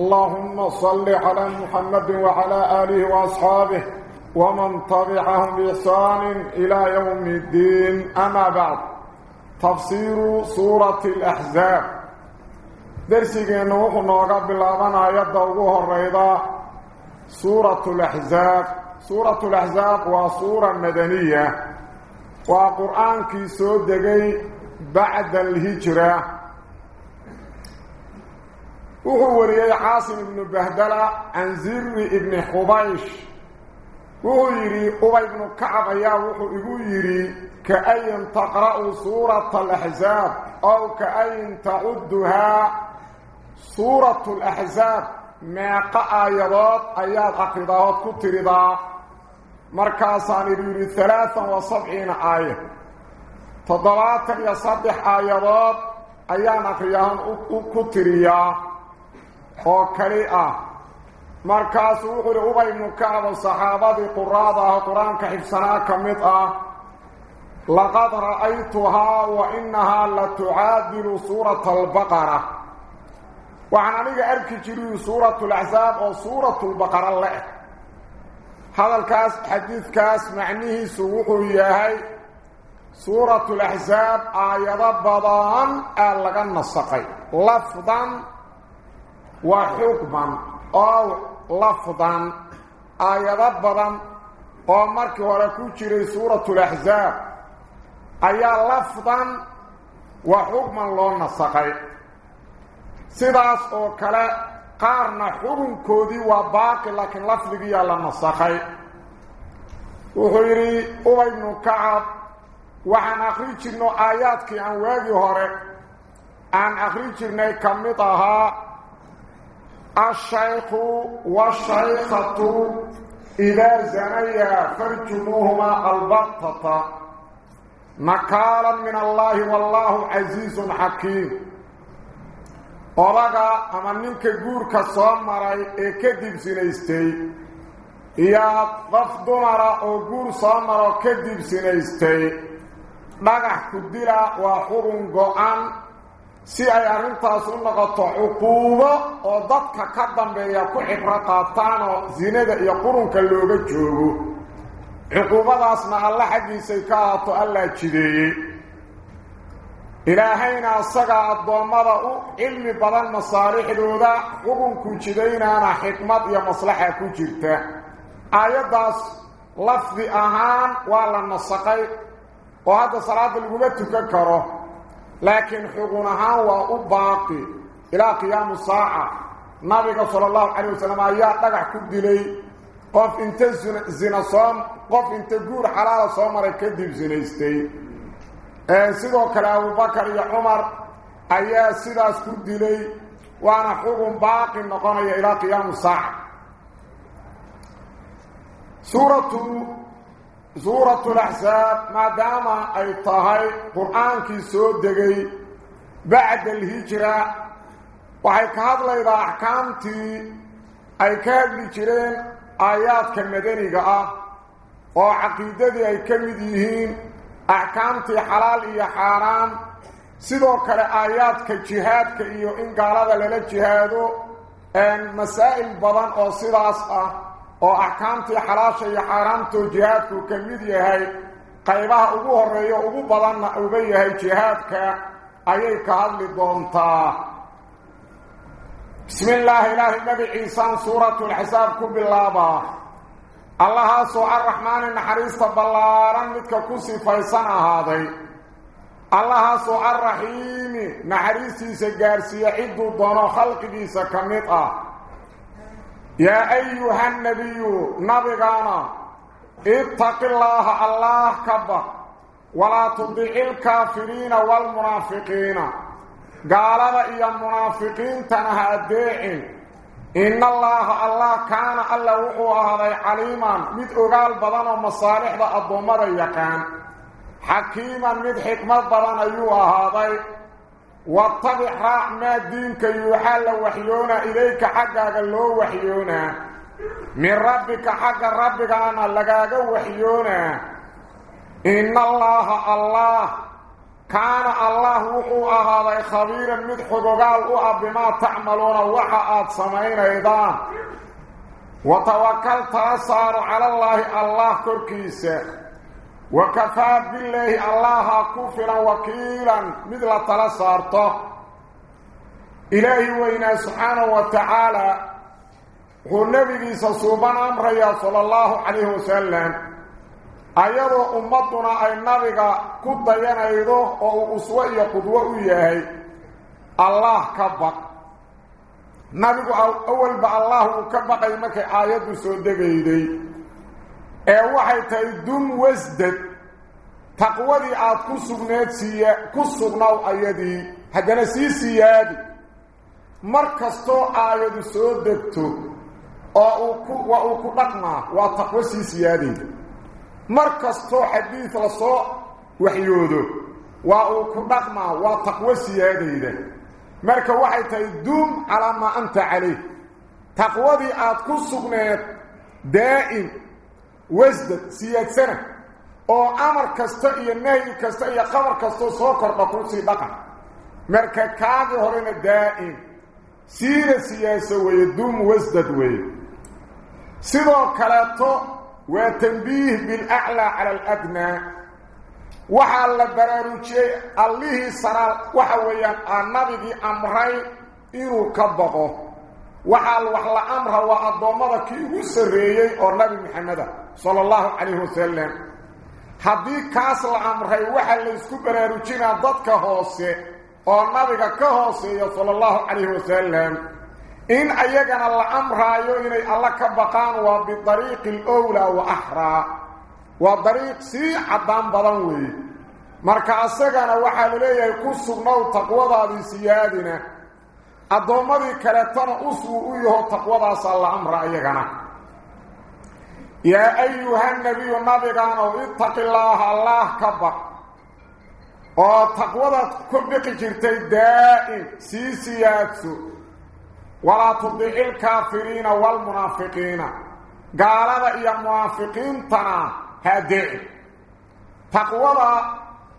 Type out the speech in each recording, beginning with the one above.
اللهم صل على محمد وعلى آله وأصحابه ومن طبعهم بإحسان إلى يوم الدين. أما بعد تفسير سورة الأحزاب. درسي نوح نوغا بالله يدعوه الرئيضة سورة الأحزاب. سورة الأحزاب وسورة مدنية. وقرآن كي سودقي بعد الهجرة. وهو وريي عاصم بن بهدلة عن زر ابن حبيش. وهو يري أبي بن كعب يا وهو يري كأين تقرأ سورة الأحزاب أو كأين تعدها سورة الأحزاب؟ ما قآيضات آيات عقيدات كترضا مركزان يري ثلاثة وسبعين آية. تضباطا يصدح آيات أيان أقريان كتريا. خوكري آه مركاس وخر عبي مكعب الصحابة قراضها قرآن كحفصنا كمطة لقد رأيتها وإنها لتعادل سورة البقرة وعن أنيق أركي جريو سورة العزاب أو سورة البقرة الله هذا الكاس حديث كاس معنيه سوقه ياهي سورة الأحزاب آيات بضان ألغن الصقي لفظاً وحكما أو لفظا آية ربضا قمرك وركوتي سورة الأحزاب. آية لفظا وحكما لون السقي سيداس أو كلا قارنا حكم كودي وباقي لكن لفظي لن السقي وخيري أبي بن كعب. وحن أخريتنا آياتك عن وادي هارك عن أخريتنا كمتها الشيخ والشيخة إذا زنيا فرجموهما البطة. نكالا من الله والله عزيز حكيم. أولاغا أما ننك قورك صامري إكدب سنيستي يا قف دمرا أو قور صامرا كدب سنيستي نغح كدلا وحرم قوان si ay arrintaas u noqoto cuquubo oo dadka ka dambeeya ku xibro qaataan oo sinada iyo qurunka looga joogo cuquubadaasna alla xaggiisay ka ahaato allaa jideeyey ilaahayna asagaa addoommada u cilmi badan masaalixdooda qurunku jidaynaana xikmad iyo maslaxa ku jirta aayaddaas lafdi ahaan waa la nasaqay oo hadda salaada laguma tukan karo لكن حقنها وأباقي إلى قيام الساعة. نبي صلى الله عليه وسلم آيات لقح كدلي. قف إنت زنا صام قف إنت قور حلال صامر كدب زنيستي. سيدو كلا أبو بكر يا عمر آيات سيداس كدلي وأنا حقن باقي نقونا إلى قيام الساعة. سورة سورة الأحزاب ما دام أي طهي قرآن كي سود دقي بعد الهجرة وحي كهذا إذا أحكامتي أي كهذا جرين آيات كمدني قاء وعقيدتي أي كمديهين أحكامتي حلال إيا حرام سيدو كلا آيات كجهاد كإيو إن قال هذا أن مسائل بضان أو سيداس أه أو احكامتي حلاشه يا حرامته جهاد كو كميد يهي قيبها أو هريه أو بدن أو بيهي جهادك ايي كهل دونتا بسم الله اله النبي انسان سوره الحساب كوب اللابا الله سو الرحمن الحريص بلارن متك كوسي فيصنا هذه الله سو الرحيم نحريسي سجار سيعد ضر خلق دي سكمطه يا أيها النبي نبغانا اتق الله الله كبر. ولا تضيع الكافرين والمنافقين. قال إيا المنافقين تنهى الداعين إن الله الله كان وحو هذا عليما. مد أغال بدن ومصالح ذا الضمر يكان حكيما مد حكمة بدن أيها هذا. واتبع راع ما دينك يحل وحيونا إليك حقا اللو وحيونا. من ربك حق ربك أنا لقاك وحيونا. إن الله الله. كان الله وحو هذا خبيرا مدحق قال بما تعملون وحاات سمين أيضا وتوكلت أصار على الله الله كركيسة. وكفى بالله الله كفرا وكيلا. مثل تلصارته إلهي وإنا سبحانه وتعالى. هو النبي سصوبان أمره صلى الله عليه وسلم. أيضا أمتنا أي النبي قد ينعيده أو أسوأي قدوه الله كبق نبي أول بالله الله كبق آيات سودة بيدي. Ee waxay tahay dum wasdad taqwadii aad ku sugneed siiya ku sugnaw ayadii haddana sii siyaadi mar kastoo aayadu soo degto oo uu ku waa uu ku dhaqmaa waa taqwo sii siyaadayda markastoo xadiid la soo waxyoodo waa uu ku dhaqmaa waa taqwo siyaadayda marka waxay tahay duum calaa maa anta calayh taqwadii aad ku sugneed daa'im وزدت سياد سنة. أو أمر كستو اي نهي كستو اي خبر كستو سوكر بطوصي بقى. مركا كاغي هرين الدائم. سير سياسة ويدوم وزدت وي. سيدو كلاتو ويتنبيه بالأعلى على الأدنى. وحال البراروشي الليه صلاة وحويا النبي دي أمري إنو كبقه وحال وحل أمره وأضومده كي وسريي أو نبي محمد صلى الله عليه وسلم. amray waxa la isku baraarujinaa dadka hoose oo nabiga ka hooseeya sala allahu calayhi wasalam إن أيقنا الأمر إني الله كبقان وبطريق الأولى وأحرى. وطريق سي عدام بضنوي مركا أساقنا وحال ليه يكسر نو تقوضا دي سيادنا. الضومدي كالتنا أسوء إيه تقوضا صلى الأمر أيقنا يا أيها النبي النبي قانوا اتق الله الله كبق وتقوضا كبق جرتي دائم سي سيادسو ولا تطيع الكافرين والمنافقين قال هذا يا منافقين تنا هدئ تقوى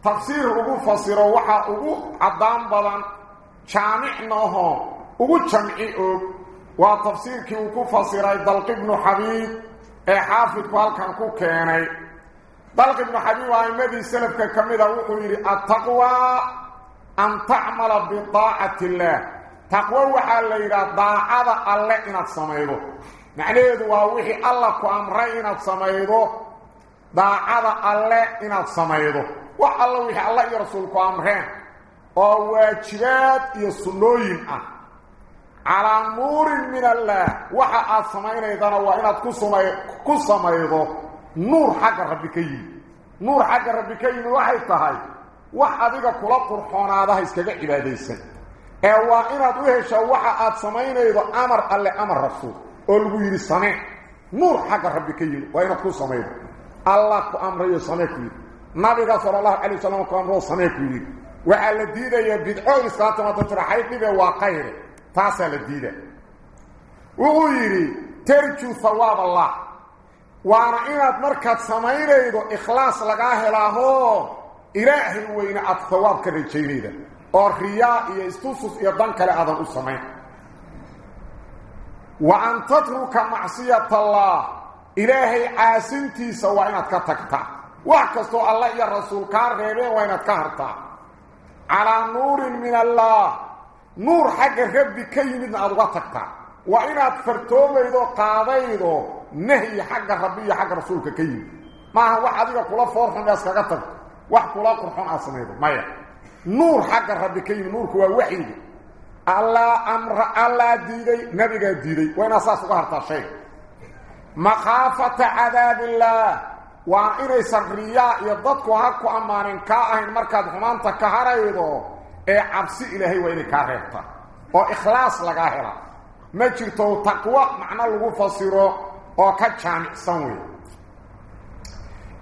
تفسير ابو فسر وحا ابو عدام بدن شامع نوه أو جمعي أو وتفسير كيو كفسر عبد الق بن حبيب. اي حافظ قالكم كو كيناي بلق بن حبيب وآي مدي سلف كميدا و خويري التقوى أن تعمل بطاعة الله. تقوى وحال ليرا ضاعه الله ان سميرو معني هو وحي الله كامرين سميرو ضاعه الله ان سميرو وحال وحي الله يرسل كامرين أو واجبات يسلوين. آه على نور من الله. وحا السماين اذا هو ان تصمي كصمي نور حق ربك نور حق ربك وحي تهي وحديك كل قرحون هذا اسك عباديس اي واقنا دوهش وحا السماين اذا أمر الله أمر رسول. أولو يري سمع. نور حق ربك وين تصمي الله أمر يسمعك. نبي صلى الله عليه وسلم قام رو سمعك yiri tarju thawab allah waana inaad markaad samaynaydo ikhlaas laga helaaho ilaahi weyna aad thawaab ka rajaynayda oo riyaa iyo istusus iyo dan kale aadan u samayn wa an tatruka macsiyata allah ilaahay caasintiisa waa inaad ka tagtaa wax kastoo allah iyo rasuul kaa reebeen waa inaad ka hartaa على نور من الله. نور حق ربي كيمن عضواتك وإن أتفرتوم إذا قاضيه نهي حق ربي حق رسولك كيمن ما هو حد حديث قول فورحا ياسكتك واحد قول قرحان أصنعه مايا نور حق ربي كيمن نور هو وحيد. الله أمر الله ديري نبي ديري ديدي. وإن أساسك شيء مخافة عذاب الله. وعيني سنرياء يضطكو هكو أمانين كاهين مركض حمانتا كهرائدو اي عبسي إلهي ويني كاريطا أو إخلاص لغاهرا مجرتو تقوى معنى الغفصيرو أو كتشاني سنوي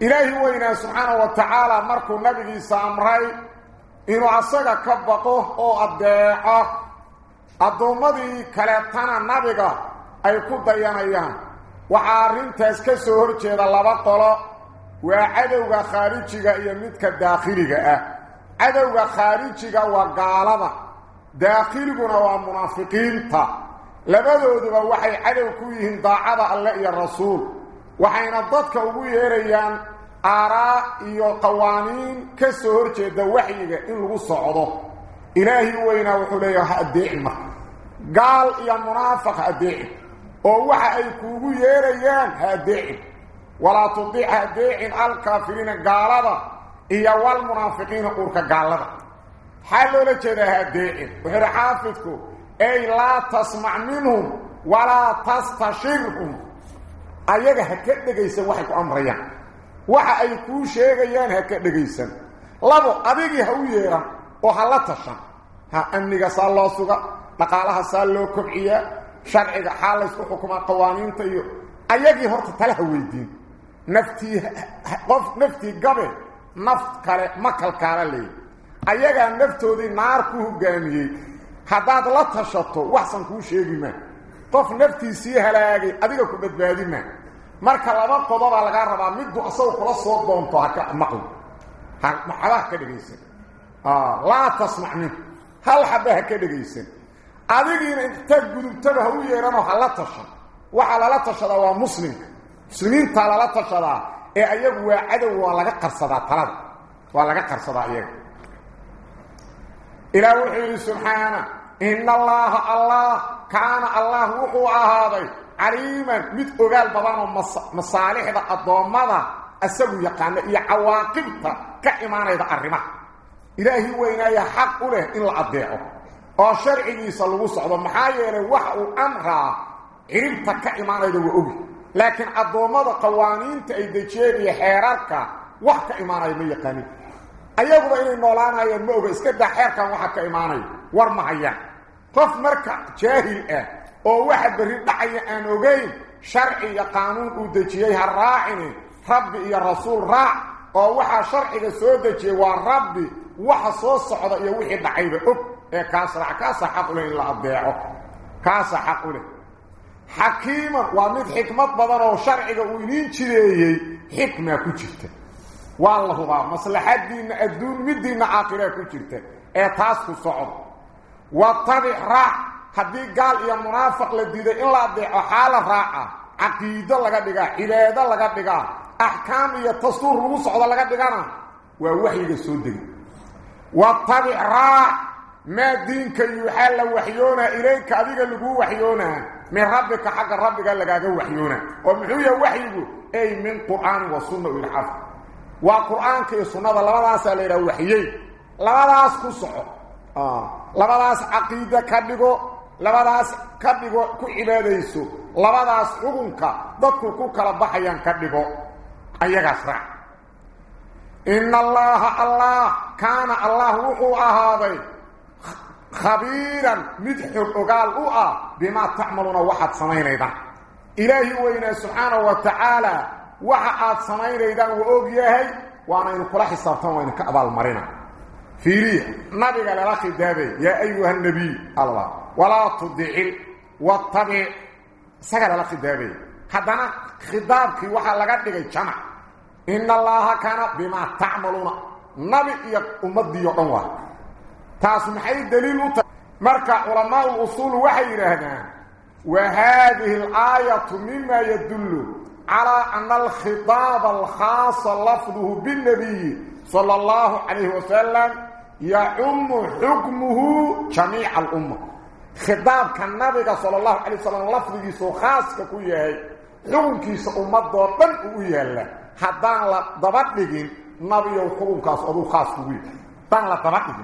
إلهي ويني سبحانه وتعالى مركو نبي جيسا أمري إنو عصيقا كبقوه أو أبداعه أبدو مضي كاليطانا نبيقا أي قد ديانا وعارين تسكسور جيدا لبطلو ah waa gaalada daakhiliguna waa munaafiqiinta labadooduba waxay cadow ku yihiin daacada alle iyo rasuul waxayna dadka ugu yeerayaan aaraa iyo qawaaniin ka soo hor jeeda waxyiga in lagu socdo ilaahi weynaa wuxuu leeyahay ha addeecin marka gaal iyo munaafiq ha addeecin oo waxa ay kuugu yeerayaan ha addeecin wuxuu ihi xaafidku ay laa tasmac minhum walaa tastashirhum ayaga ha ka dhegaysan waxay ku amrayaan waxa ay kuu sheegayaan ha ka dhegaysan labo adigii ha u yeeran oo ha la tashan ha amniga saa loo suga dhaqaalaha saa loo kobciyaa sharciga xaa laysku xukumaa qawaaniinta iyo ayagii horta tale ha weydiin naftii qof naftii gabe naf kale ma kalkaala leeyi ayagaa naftoodii naar ku hogaamiyey haddaad la tashato waxsan kuu sheegi maa qof naftiisii halaagay adiga ku badbaadi maa marka laba qodobaa lagaa rabaa middu asagu kula soo doonto haka maqli maxabaha ka dhegaysan laa tasmac min hal xaba ha ka dhegaysan adigiina inta gudubtaba ha u yeeranoo ha la tashan waxaa lala tashadaa waa muslimka waa cadow waa laga qarsadaa talada waa laga qarsadaa iyaga ilaah wuxuu yidhi subxaana ina allaaha allah kaana allah wuxuu ahaaday caliiman mid ogaal badanoo masaalixda addoommada isagu yaqaana iyo cawaaqibta ka imaanayda arrimaha ilaahi weynaaya xaq u leh in la addeeco oo sharcigiisa lagu socdo maxaa yeelay wax uu amraa ciribta ka imaanayda waa ogi لكن الضومات قوانين تأيد تأيديتشير يحيرارك وحك إيمانا يمي قاني أيقب إلي مولانا ينموك إسكد حيرك وحك إيمانا ورمحيا قف مركع جاهل أه. أو واحد برد حي أنوغي شرعي قانون ودجيه الراعيني ربي يا رسول راع واحد شرعي سودجي وربي واحد صوص صحوة يوحي دعيبه أب أه، كاس رع كاس حق له إلا أبداعه كاس حق له waa mid xikmad badan oo sharciga uu idiin jideeyey xikmaa ku jirta waa la hubaa maslaxadiinna adduun midiinna caaqiraa ku jirta ee taas ku socdo watabic raac haddii gaal iyo munaafiq la diiday in la adeeco xaala raaca caqiido laga dhigaa cibaado laga dhigaa axkaam diinka yuuxaa la waxyoonaa ilayka adiga laguu waxyoonaa min rabbika xagga rabbiga lagaaga waxyoonaa oo muxuu yaha waxyigu ay min qur'aani wa sunna u ilxaf waa qur'aanka iyo sunnada labadaasaa la yidhaha waxyey labadaas ka dhigo ku cibaadayso labadaas xukunka dadku ku kala baxayaan ka dhigo ayagaas raac ina allaha allah kaana allah wuxuu ahaaday خبيرا مدح وقال اوه بما تعملون واحد صمين أيضا إلهي وين سبحانه وتعالى واحد صمين أيضا وقوقيا هاي وأنا انو قلحي صارتان وأنا كأبال مرنة في ريح. نبي قال الاخي دابي يا أيها النبي الله ولا تدعي واتبع. سأقال الاخي دابي. حدنا خضابك واحد لقد لقد جمع. إن الله كان بما تعملون. نبي يقوم مدي يقوم تاس محي الدليل مركع علماء الأصول وحي وحيرهنا وهذه الآية مما يدل على أن الخطاب الخاص لفظه بالنبي صلى الله عليه وسلم يعم حكمه جميع الأمة خطاب كان نبي صلى الله عليه وسلم لفظه خاص كوية حكم كيس أمة دورتن كوية حتى لا تبقى نبي وخلوم كاس أبو خاص كوية تبقى نبي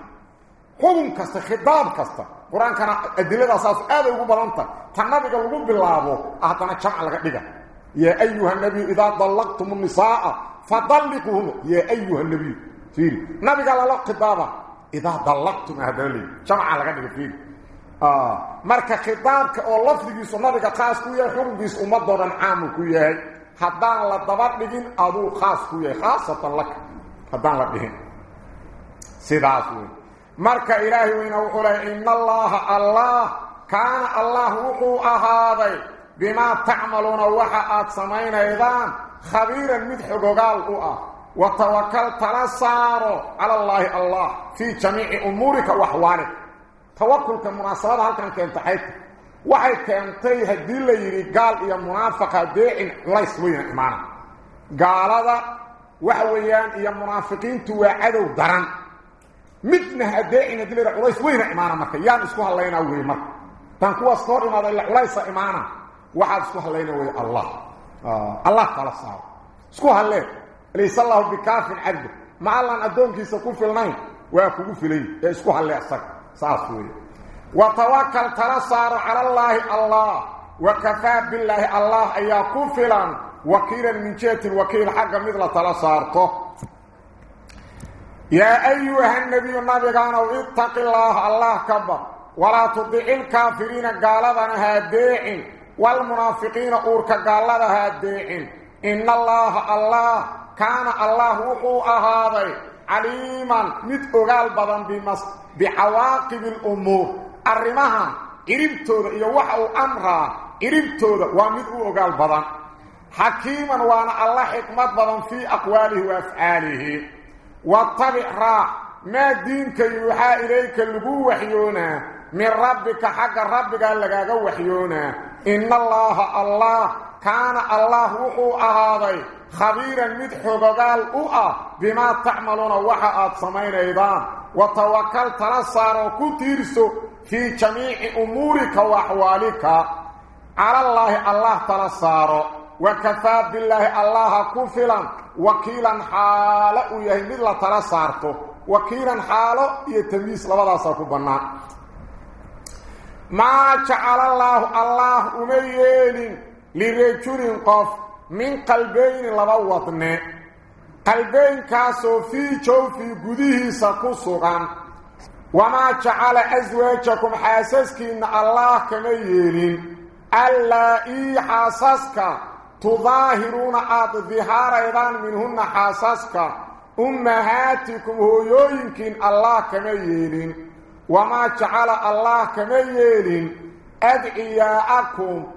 xukun kasta khitaab kasta qur-aankana adilada saas aaday ugu badanta ta nabiga lagu bilaabo haddana jamc laga dhiga yaa ayuha nabiyu idaa dallaqtum nisaaa fadalliquuhuna yaa ayuha nabiyu fiiri nabiga lala khitaaba idaa dallaqtum leeyi jamca laga dhiga fiiri marka khitaabka oo lafdigiisu nabiga khaas ku yahay xukunkiis ummadoo dhan caamu ku yahay haddaan la daba dhigin aduu khaas ku yahay khaasatan laka haddaan la dhihin sidaas wey weyna wuxuu lehay ina allaha allah kaana allah wuxuu ahaaday bimaa tacmaluuna waxa aad samaynaydaan khabiiran mid xogogaal u ah watawakal tala saaro cala allaahi allah fii jamiici umuurika waxwaalika tawakulka munaasabada halkan keenta xaydta waxay keentay haddii la yidhi gaal iyo munaafaqa deecin culays weyna imaana gaalada waxa weeyaan iyo munaafiqiintu waa cadow daran مثل هدائنا دي لرا قريش وين امانه ما كان اسكو هلينا وي مر كان كو اسكو ما لا قريش امانه واحد اسكو هلينا وي الله آه. الله تعالى صار اسكو هلين ليس الله بكاف عبد ما الله ندون كي سكون في الماي واكو في اسكو هلين اسك صار سوي وتوكل ترى صار على الله الله وكفى بالله الله ايا كفلا وكيلا من جهه الوكيل حق مثل ترى صارته يا أيها النبي النبي اتق الله الله كبر. ولا تطع الكافرين قالوا هاديع والمنافقين أورك قالوا هاديع إن الله الله كان الله وقوء هذا عليما. متقال بدن بمس بعواقب الأمور. arrimaha iribtooda iyo waxa uu amraa iribtooda waa mid u ogaal badan xakiiman waana alla xikmad واتبع را ما دينك يوحى إليك اللقو وحيونا. من ربك حق ربك اللقاق وحيونا. إن الله الله. كان الله وحو أهاضي خبيرا مدحو بقال أؤى بما تعملون وحاة سمين إيضان وتوكل تلصار وكتيرسو في جميع أمورك وأحوالك. على الله الله تلصاره. وكفى بالله الله كفلا. وكيلا حالا يهمد الله تلصارته وكيلا حالا يتميس لبدا ساكبنا ما جعل الله الله أميين لرجل قف. من قلبين لبوطن قلبين كاسو في جوفي قديه سكسغان وما جعل أزواجكم حاسسكين الله كما يلين ألا إي حاسسك. تظاهرون آد ظهار أيضا منهن حاسسك أمهاتكم هو يمكن الله كما يلين وما جعل الله كما يلين أدعياءكم.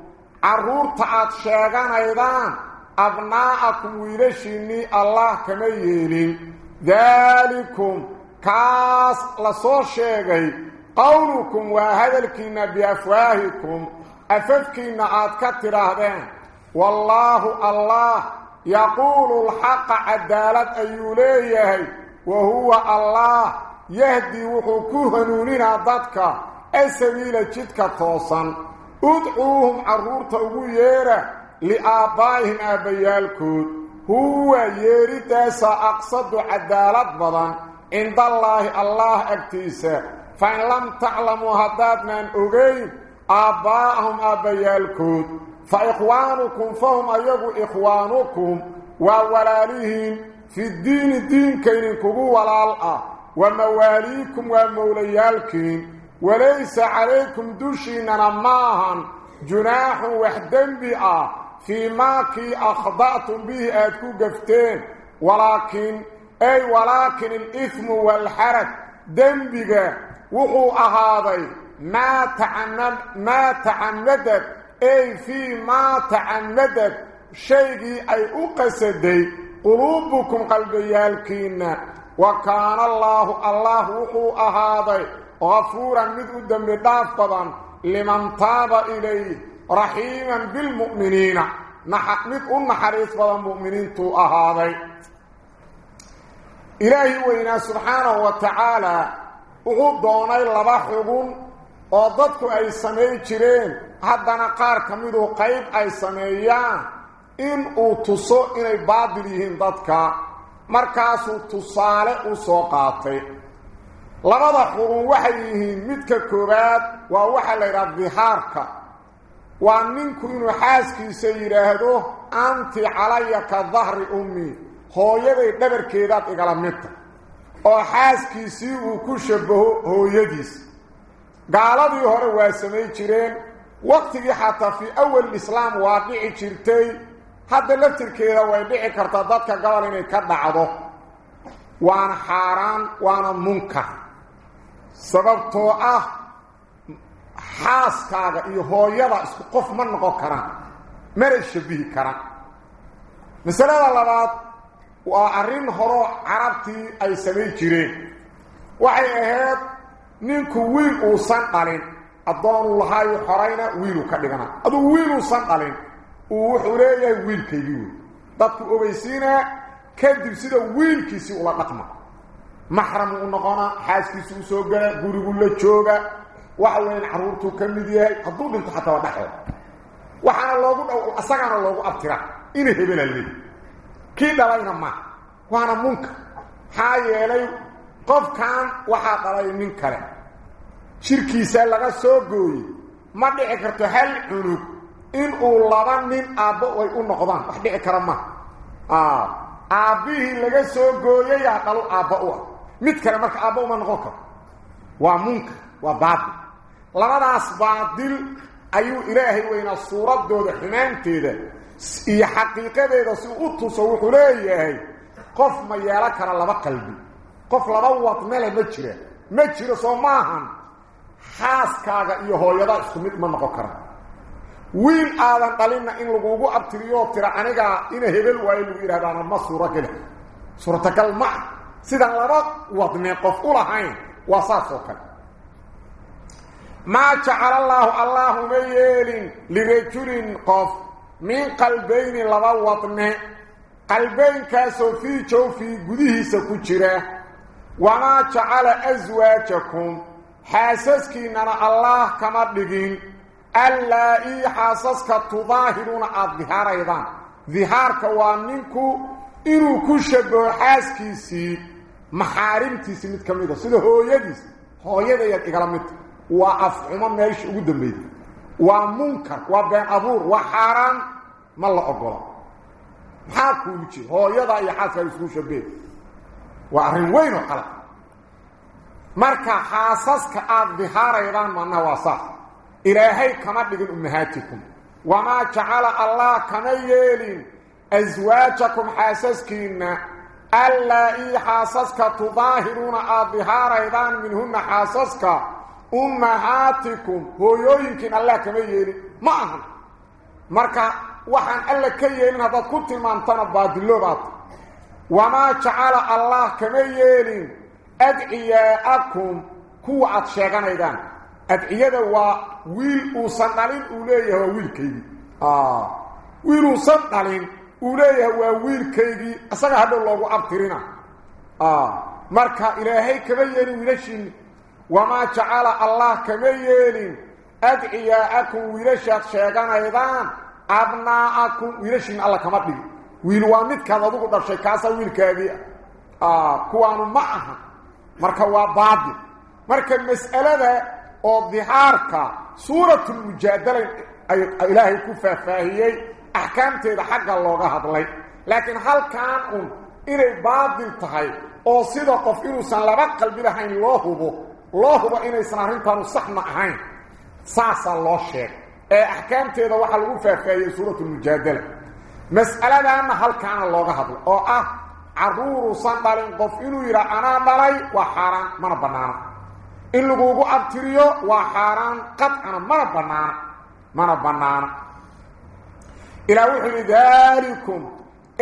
عرور تعاد شاغان أيضا أبناءكم ويلشيني الله كما يلين ذلكم كاس لصور شيغي. قولكم وهدلكين بأفواهكم. أففكين عاد كتراهدين. والله الله يقول الحق عدالة أيوليه وهو الله يهدي وحكوه نوننا ضدك السبيل جدك توصا ادعوهم عرورة أبويرة لآبائهم أبيالكود. هو يريد سأقصد عدالة بضان. عند الله الله اكتيسا فإن لم تعلموا هداد من أغين آباءهم أبيالكود. فإخوانكم فهم أيضوا إخوانكم وولاليهم في الدين الدين كين كبو والالأ ومواليكم وموليالكم وليس عليكم دوشيننا ماهن جناح وحدن بئا فيما كي أخضعتم به أدكو قفتين. ولكن أي ولكن الإثم والحرج دنبك وحو أهاضي ما ما تعمدت أي في ما تعمدت شيء أي أقصدي. قلوبكم قلبيالكين. وكان الله الله وحو أهاضي غفورا مذ دم دافضا لمن تاب إليه. رحيما بالمؤمنين. نحمد أم حريص بالمؤمنين تو أهاضي إلهي وإنا سبحانه وتعالى. وحو دوني حقون وضدك أي سمي جرين haddana qaar ka miduu qayb ay sameeyaan in uu tuso inay baadil yihiin dadka markaasuu tusaale u soo qaatay labada xurun waxay yihiin midka koowaad waa waxa la yidhaha dihaarka waa ninku inuu xaaskiisa yidhaahdo anti calaya ka dahri ummi hooyaday dhabarkeedaad igala midta oo xaaskiisii uu ku shabaho hooyadiis gaaladii hore waa samay jireen islaam waa dhici jirtay hadda laftirkeeda way dhici kartaa dadka gobol inay ka dhacdo waana xaaraan waana munkar sababtoo ah xaaskaaga iyo hooyada isku qof ma noqon karaan mana shabihi karaan masalada labaad waa arrin horoo carabtii ay samayn jireen waxay ahayd ninku wiil uusan dhalin addoonuu lahaayo xorayna wiiluu ka dhigana. Adugu wiiluusan dhalin uu wuxuu leeyahay wiilkaygii wey dadku ogeysiinaa kadib sida wiilkiisii ula dhaqma. Maxram uu noqonaa xaaskiisu u soo gala gurigu la jooga. Waxa weyn carruurtuu ka mid yahay hadduu dhinto xataa waa dhexeeda waxaana loogu dhow asagaana loogu abtira ina hebela leey kii dhalayna ma waana munkar maxaa yeelay qofkan waxaa dhalay nin kale shirkiisa laga soo gooyey ma dhici karto hal cunug inuu laba nin aabbo ay u noqdaan. Wax dhici kara ma. Aabbihii laga soo gooyayaa dhalu aabba u ah. Mid kale marka aabba uma noqon karo. Waa munkar waa baatil. Labadaas baatil ayuu ilaahay weynaa suuraddooda xumaanteeda iyo xaqiiqadeeda si u tuso wuxuu leeyahay qof ma yeelan kara laba qalbi. Qof laba wadmele ma jira. Ma jiro soo maahan xaaskaaga iyo hooyada isku mid ma noqon kara wiil aadan dhalinna in lagugu abtiriyoo tira anigaa ina hebel waayo lagu yidhahdaana ma suurogeli suurtagal ma ah sidaan laba wadne qof u lahayn waa saas oo kale. Maa jacala allaahu allaahuma yeelin lirajulin qof min qalbayni laba wadne. Qalbaynkaasoo fii jawfii gudihiisa ku jira. Wamaa jacala aswaajakum dihaaraydaan dihaarka waa ninku inuu ku shabaho xaaskiisii maxaarimtiisii mid ka mid a sida hooyadiis hooyadayaad igala midta waa afxumo meesha ugu dambeyda waa munkar waa been abuur waa xaaraan ma la ogola maxaa kuugu jira hooyadaa iyo xaaska isku shabee waa arrin weyn oo qalad marka xaasaska aada dihaaraydaan macnaha waa saas ilaahay kama dhigin ummahaatikum wamaa jacala allah kama yeelin aswaajakum xaasaskiinna allaa-ii xaasaska tudaahiruuna aada dihaaraydaan minhunna xaasaska ummahaatikum hooyooyinkiin allah kama yeelin ma ahan marka waxaan alla ka yeelin haddaad ku tilmaamtana baadiloobaata wamaa jacala allah kama yeelin aada sheeganaydaan adciyada waa wiil uusan dhalin uu leeyahay waa wiilkaygii wiil uusan dhalin uu leeyahay waa wiilkaygii isaga hadhow loogu abtirina marka ilaahay kama yeelin wiilashiinni wamaa jacala allah kama yeelin adciyaa'akum wiilashaad sheeganaydaan abnaa'akum wiilashiinna alla kama dhigi wiil waa midkaad adugu dhashay kaasaa marka waa baadil marka mas'alada oo dihaarka suuratulmujaadala ay ilaahay ku faahfaahiyey axkaamteeda xagga looga hadlay laakiin halkaan un inay baadil tahay oo sida qof inuusan laba qalbi lahayn loo hubo loo hubo inaysan arrintaanu saxna ahayn saasaa loo sheegay ee axkaamteeda waxaa lagu faahfaahiyey suuratulmujaadala mas'aladaana halkaana looga hadlo oo ah carruuruusan dhalin qof inuu yidhaa anaa dhalay waa xaaraan mana bannaana in lagugu abtiriyo waa xaaraan qadcana mana bannaana mana bannaana ilaa wuxuu yidhi daalikum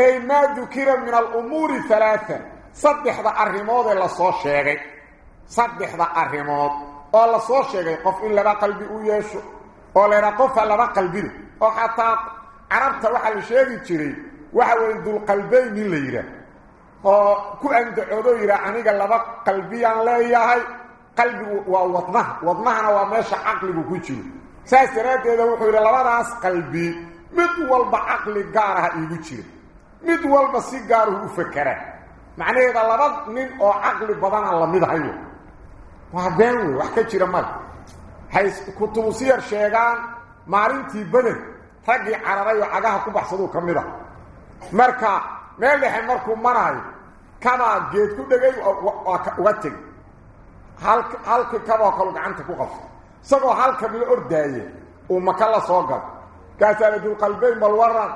ay maa dukira min alumuuri halaaa saddexda arrimood ee lasoo sheegay saddexda arrimood oo lasoo sheegay qof in laba qalbi u yeesho oo laydhaa qofa laba qalbina oo xataa carabta waxaa la sheegi jiray waxa weeye dulqalbeyn nin la yidhaah oo ku andacoodo yidhaah aniga laba qalbiyaan leeyahay. Qalbigu waa wadnaha wadnahana waa meesha caqligu ku jiro. Saas daraaddeeda wuxuu yidhi labadaas qalbi mid walba caqli gaar aha iigu jira mid walba si gaaruhu u fakeraa macnaheeda laba nin oo caqli badanaan la mid ahayo. Waa been wey wax ka jira male. Hay kutubu siyar sheegaan maalintii beder raggii cararay oo cagaha ku baxsaduu ka mid ah. Marka meel dhexe markuu maraayo kabaa geed ku dhegay uga tegay halkii kaboo kalu gacanta ku qabso isagoo halkan la ordaaye uu maka la soo galo kaasaa la dulqalbayn bal waran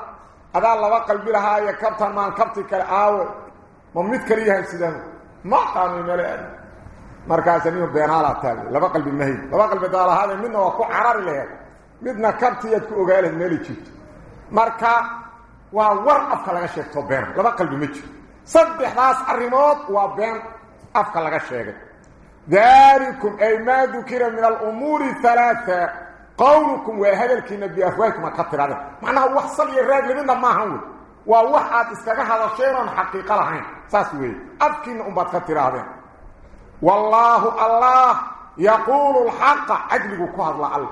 adaa laba qalbi lahaayo kabtan maan kabti kale aawe ma mid kale yahay sidaan ma qaano male markaas anigu beenaala taagay laba qalbi mahay laba qalbi daalahaade midna waa ku carari lahayd midna kabtiyaad ku ogaaleed meeli jirto marka war afka laga sheegto been laba qalbi ma jiro saddexdaas arrimood waa been afka laga sheegay daalikum ay maa dukira min alumuuri halaaa qowlukum waa hadalkiina biafwaahikum aad ka tidhahdeen macnaha wax sal iyo raaglimidna maahan wey waa wax aad iskaga hadasheen oon xaqiiqo lahayn saas weeye afkiina unbaad ka tidhaahdeen wallaahu allah yaquulu lxaqa cadligu ku hadla alla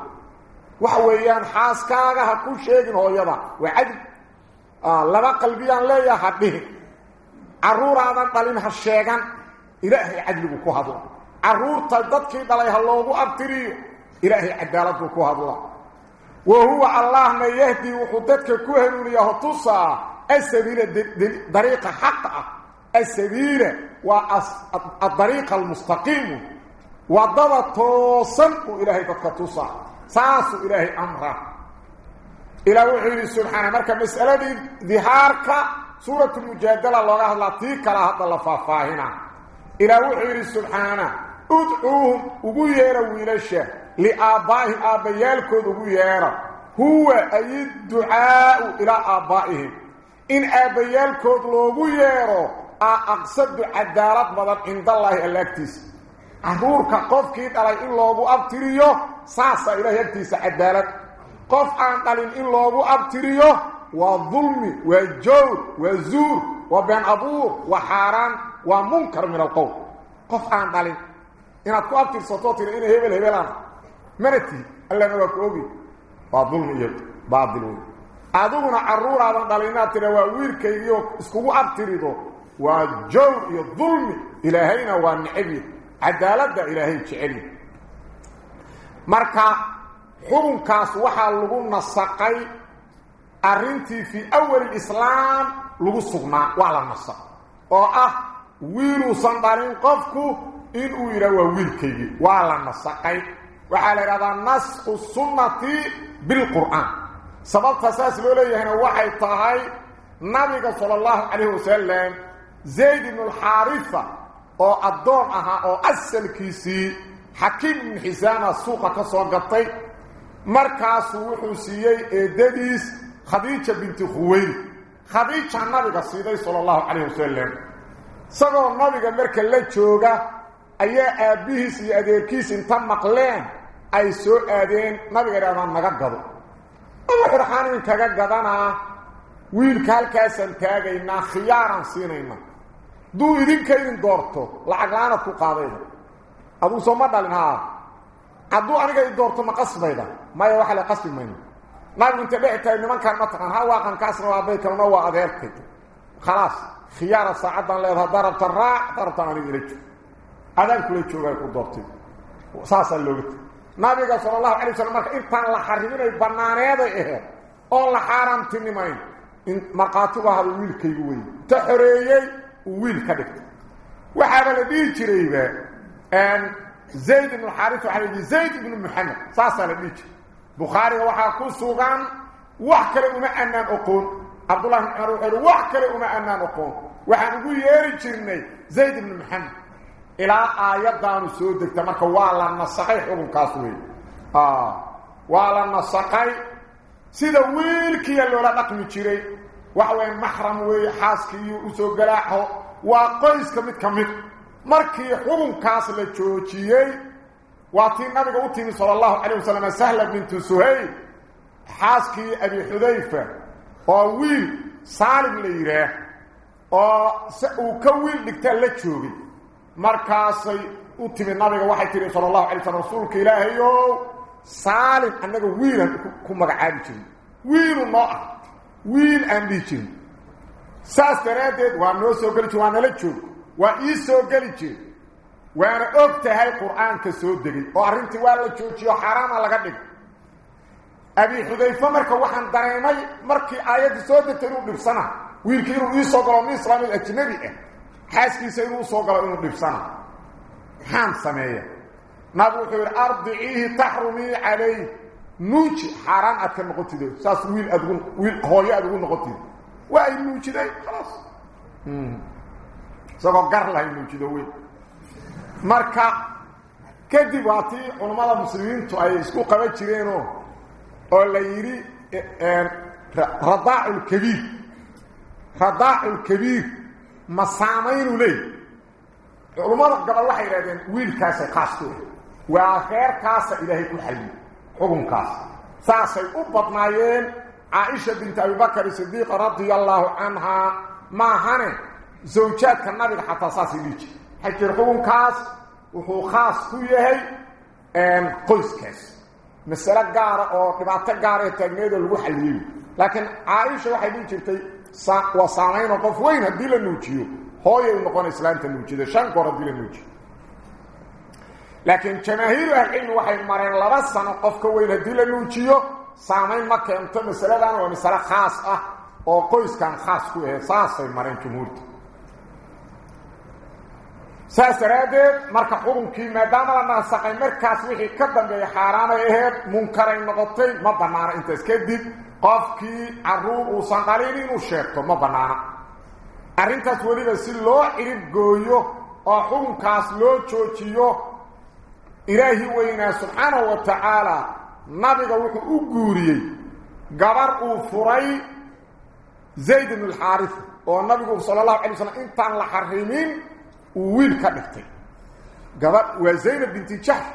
لبا قلبيان لا يا حبي ارور عدن بالين هشيغان الهي عدلو كو هادو ارور تضدك دليها لوغو ابتري الهي عدالتو كو هادو وهو الله ما يهدي وحدتك كو هنون يا هتوسا السبيل طريق حق السبيل والطريق المستقيم وضبط صنق الهي فكتوسا ساس الهي امره ilaa wuxuu yidhi subxaana marka mas'aladii dihaarka suurat lmujaadala looga hadlaa tii kala hadda la faahfaahina ilaa wuxuu yidhi subxaana udcuuhum ugu yeera wiilasha liaabbaa'ihim aabbayaalkood ugu yeera huwa ay ducaa'u ilaa aabbaa'ihim in aabbayaalkood loogu yeero a aqsadu cadaalad badan cindallaahi alla agtiisa carruurka qofkii dhalay قف عن قلن إلا أبو أبتريه وظلم وجور وزور وبين أبوه وحاران ومنكر من القول قف عن قلن إن أتكو أبتر سطوتي لإنه هبل هبل عنه مرتي ألا نبكو أبي وظلم إيه بعض الوين أدوغنا عرور عن قلنات وعوير كيبيو اسكو أبتري دو وجور يظلم إلهينا ونعبه عدالة إلهي تشعري مركا حرمكاس وحا لغو نسقي أرنتي في أول الإسلام لغو سغناء وعلى نسق وآه ويلو صندرين قفكو إنو يروى ويلكي وعلى نسقي وحال رضا نسق السنة بالقرآن سبب تساس بولي هنا وحي طهي نبيك صلى الله عليه وسلم زيد بن الحارثة أو الدوم أها أو اسل حكيم حسان السوق كسو قطي markaasuu wuxuu siiyey eedadiis khadiija binti khuweyri khadiija nabiga siiday sala allahu calayh wasalam isagoo nabiga marka la jooga ayaa aabbihiis iyo adeerkiis inta maqleen ay soo aadeen nabiga idhahdaan naga gado wuxurxaan in kaga gadanaa wiilka halkaasaan taagaynaa khiyaaraan siinayna hadduu idinka idin doorto lacag la-aanad ku qaadayda aduu soo ma dhalin haa hadduu aniga i doorto ma qasbayda maya waxa la qasbi mayno nabigu inta dhex tahay nimankaan ma taqaan ha waaqankaasna waa bay kalena waa adeerkay khalaas khiyaara saacaddaan leedaha darabta raac darabta aniga ila joog adaan kula joogaa ku doortay saasaa looga tegay nabiga sala allahu calay wasalam marka intaan la xariminay bannaaneeday aheed oon la xaaraamtinimayn in markhaatigu ahada wiilkaygu wey inta xoreeyey uu wiil ka dhigtay waxaaba la dhihi jirayba xaarisa waxaa la yidhi zayd ibnu maxamed saasaa la dhihi jiray bukhaariga waxaa ku sugan wax kale uma anaan oqoon cabdullahi ibn cumar wuxuu yidhi wax kale uma anaan oqoon waxaan ugu yeeri jirnay zayd ibnu maxamed ilaa aayaddaanu soo degta marka waa la nasaqay xukunkaas wey waa la nasaqay sida wiilkiiya loola dhaqmi jiray waxa markii xukunkaas la joojiyey waa tii nabiga u timi sala allahu calayh wasalam sahla bintu suhayl xaaskii abi xudayfa oo wiil saalim la yidhaah oo uu ka wiil dhigtaa la joogay markaasay u timi nabiga waxay tihi sala allahu alay slam rasuulka ilaahayow saalim annaga wiilan ku magacaabi jirin wiilu noo ah wiil aan dhihi jirin saas daraaddeed waa noo soo geli jir waa nala joog وإيسو قلتش وأنا أبتهي القرآن كسودري وأرنتي والله تشوتيو حرام على قدك. أبي حذيفة مركا وحن دريمي مركي آيات سودة تلوب لبسنة ويركيرو إيسو قلو من إسلامي الأجنبي حاسكي سيرو سو قلو من لبسنة حام سمية. نبوك الأرض إيه تحرمي عليه. نوتش حرام أتكلم قطي ساس ويل أدقون ويل قوية أدقون قطي وأي نوتش خلاص. مم. Isagoo gar lahay nuujido weyn marka kadib waa tii culammada muslimiintu ay isku qaban jireenoo oo la yidhi radaacu lkabiir radaacu lkabiir ma saamaynuu leey culummada gabal waxay yidhahdeen wiilkaasay khaas ku ahay waa reerkaasa ilaahay ku xalliyey xukunkaas saasay u badnaayeen caaisha binti abibakar sidiiqa radia allaahu canhaa maahane زوجات النبي حتى صاصي ليك حيت يرقون كاس وهو خاص فيه أم قلس كاس. مثلا قارة أو تبعت قارة تجميد الوحلي لكن عايش واحد انتي صا وصاين وقف وين؟ هدي له نوتيو هو يكون اسلام تنوتي شان قرب له نوتي لكن جماهير الحين واحد مرين لا أنا قف وين هدي له نوتيو سامي ما كان تم سلا خاص أو قيس كان خاص هو أساسا مرين تمورتي naasaqay markaas wixii ka dambeeya xaaraanay aheyd munkaray noqotay ma bannaano intaas kadib qofkii carruur uusan dhalin inuu sheegto ma bannaana arrintaas weliba si loo cirib gooyo oo xukunkaas loo joojiyo ilaahi weynaa subxaanahu wa tacaala nabiga wuxuu u guuriyey gabar uu furay zayd ibnu alxaaris oo nabigu sala allahu alay wasalam intaan la xarimin وويل كدغتي غبر وزينه بن جحش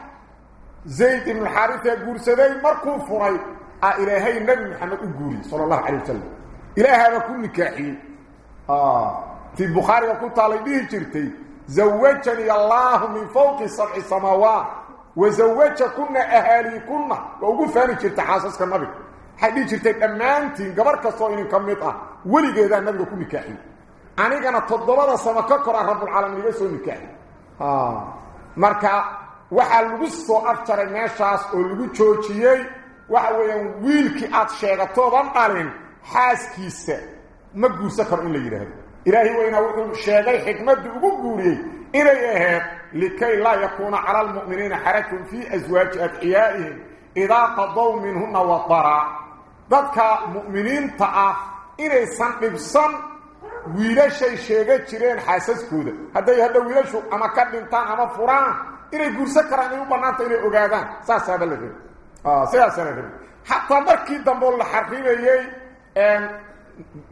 زيد بن حارثه غورسدي مركو فري ا آه، إلى هي النبي محمد غوري صلى الله عليه وسلم. إلى هذا كل نكاحي آه في البخاري كنت على دي جرتي. زوجتني الله من فوق سبع سماوات. وزوجتكم اهاليكم ووقف فاني جرت حاسس كما بي حديث جرتي أمانتي. غبر كسو ان كميطه ولي جيدا النبي كل نكاحي anigana toddobada samo ka koraa rabbulcaalamiin iga soo nikaaxiyey marka waxaa lagu soo afjaray meeshaas oo lagu joojiyey waxa weeyaan wiilkii aad sheegatoodan dhalin xaaskiisa ma guursan karo in la yidhaahdo ilaahay weynaa wuxuu sheegay xikmaddii ugu guuriyey inay ahayd likay laa yakuuna cala almu'miniina xarajun fii aswaaji adciyaa'ihim idaa qadow minhunna wadaraa dadka mu'miniinta ah inaysan dhibsan wiilashay sheega jireen xaasaskooda hadday hadda wiilashu ama ka dhintaan ama furaan inay guursan karaan inay u bannaanta inay ogaadaan saasaaba la rabi sidaasaa la rabi xataa markii dambe oo la xarimayey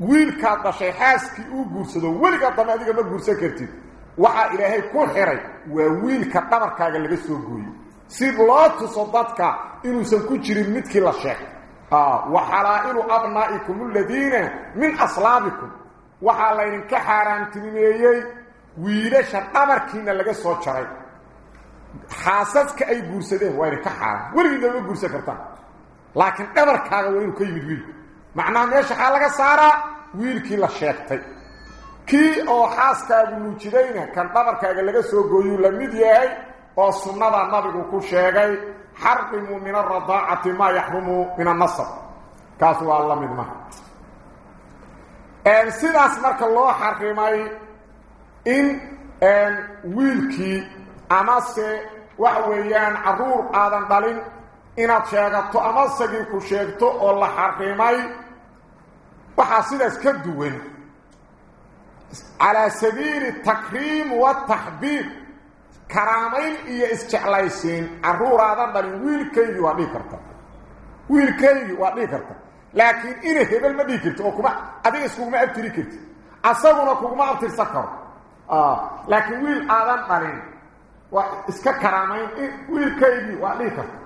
wiilkaad dhashay xaaskii uu guursado weligaa dambe adiga ma guursan kartid waxaa ilaahay ku xiray waa wiilka dhabarkaaga laga soo gooyey si loo tuso dadka inuusan ku jirin midkii la sheegay wa xalaa'ilu abnaa'ikum aladiina min aslaabikum waxaa laydinka xaaraantinimeeyey wiilasha dhabarkiina laga soo jaray xaasaska ay guursadeen waa idinka xaaraan weligiina ma guursan kartaan laakiin dhabarkaaga waa inuu ka yimid wiilku macnaha meesha waxaa laga saaraa wiilkii la sheegtay kii oo xaaskaagu nuujidayna kan dhabarkaaga laga soo gooyuu la mid yahay oo sunnada nabigu ku sheegay xarrimuu min alradaacati maa yaxrumu min annasab kaas waa la mid maha sidaas marka loo xarimay in wiilkii amase waxa weeyaan carruur aadan dhalin inaad sheegato ama sagii ku sheegto oo la xarimay waxaa sidaas ka duwan calaa sabiili takriim wataxbiib karaamayn iyo isjeclaysiin carruuraadan dhalin wiilkaygii waa dhihi karta wiilkaygii waa dhihi karta oo kuma adiga iskuguma abtiri karti asaguna kuguma abtirsan karo laakiin wiil aadan dhalin waa iska karaamayn wiilkaygii waa dhihi karta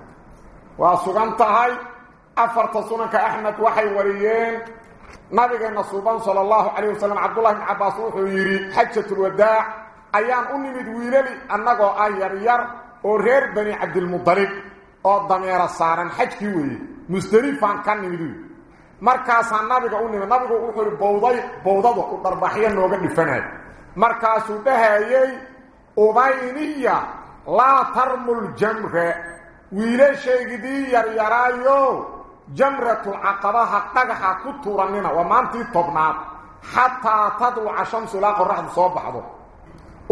waa sugan tahay afarta sunanka axmed waxay wariyeen nabigeena suuban sala allahu calayh wasalam cabdullahi bn cabbaas wuxuu yidhi xajatulwadaac ayaan u nimid wiilali annagoo ah yaryar oo reer bani cabdilmudalib oo dameero saaran xajkii weeye musdelifaan ka nimid wy markaasaa nabiga u nimid nabigu wuxuu yidhi bowday bowdada u dharbaxyo nooga dhifanayo markaasuu dhahayey ubayniya laa tarmul jamre wiilashaygidii yaryaraayo jamratulcaqabaha dhagaxa ku tuuranina waa maantii tobnaad xataa tadluca shamsu ilaa qoraxdu soo baxdo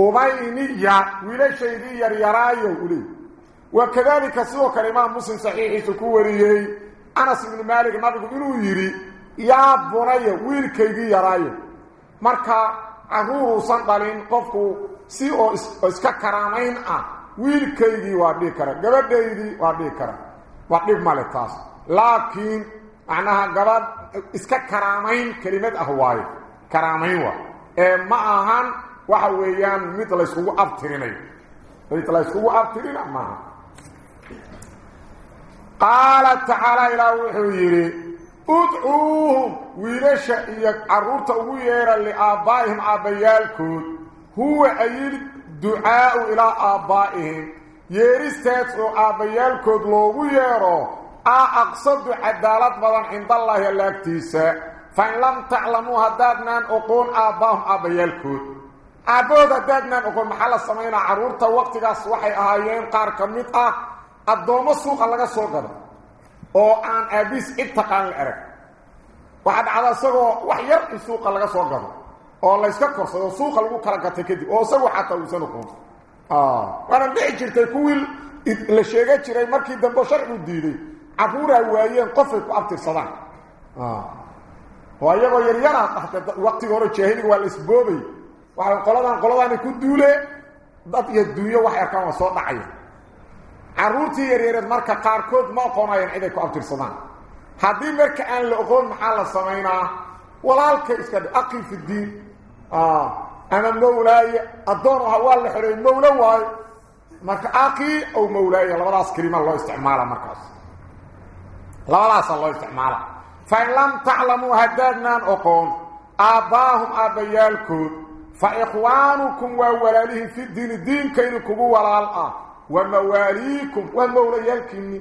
ubayniya wiilashaydii yaryaraayo uley وكذلك سوى الإمام مسلم صحيح سكوري أنس بن مالك نبي إنه يري يا بني ويلكيغي يراي marka caruur san dhalin qofku si oo iska karaamayn ah wiilkaygii waa dhigi kara gabadhaydii waa dhigi kara waa dhib male taas laakiin macnaha gabadh iska karaamayn kelimad ah waayo karaamayn waa ee ma ahan waxa weeyaan mid layskugu abtirinayo mid layskugu abtirina maaha قال تعالى إلى وحيره ادعوه ويرشا يك عرورته ويرى لآبائهم عبيالكود هو عيد دعاء إلى آبائهم يرستات عبيالكود لوغو يرو آه، أقصد عدالة بضان عند الله الاكتساء فإن لم تعلموا هدادنا أقول آبائهم عبيالكود أبوذ هدادنا أقول محل السمينة عرورته وقت قصوحي أهيين قار كميتها آه، addoommo suuqa laga soo gado oo aan aabiis cid taqaan la arag waxaa dhacda isagoo wax yar in suuqa laga soo gado oo layska korsado suuqa lagu kala gatay kadib oo isagu xataa uusan oqoon waana dhici jirtay kuwii la sheega jiray markii dambe sharcigu diiday carruuraa waayeen qofay ku abtirsadaan oo iyagoo yaryaraa dhahta waqtiga hore jaahiliga waa la isboobay waxay qoladan qoladaani ku duule dad iyo dunyo wax arkaan waa soo dhacaya carruurtii yaryareed marka qaarkood ma oqoonayaan ciday ku abtirsadaan haddii marka aan la oqoon maxaa la samaynaa walaalka iska aqi fi diin ama mawlaaya addoon aha waa la xoreeyey mawlo waayo marka aqi ow mawlaaya labadaas kelima loo isticmaala markaas labadaasaa loo isticmaala fa in lam taclamuu haddaadnaan oqoon aabbaahum aabbayaalkood fa ikhwaanukum waa walaalihii fi diini diinkayni kugu walaal ah ومواليكم وموليالكم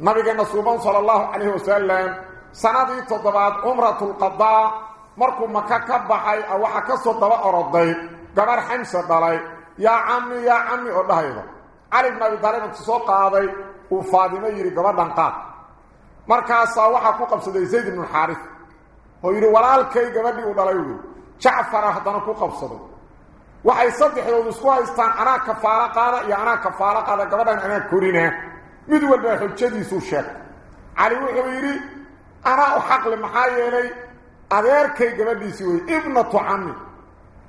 نبينا صوبان صلى الله عليه وسلم. سندي تضبعات عمرة القضاء. مركو مكا كبحي أو حكسو دبا اردي قبر حمسة دلي يا عمي يا عمي الله أيضا علي بن أبي طالب تسو قاضي. وفاطمة يري قبر دنقاد مركاسا ku qabsaday Zayd ibn Harith oo yiri walaalkay gabadhii u dhalay uu Jaafar hadana ku qabsaday waxay saddexdoodu isku haystaan anaa kafaalo qaada iyo anaa kafaalo qaada gabadhan anaa korina mid walba xujadiisu sheegay cali wuxuu yidhi anaa u xaqli maxaa yeelay adeerkay gabadhiisii wey ibnatu cami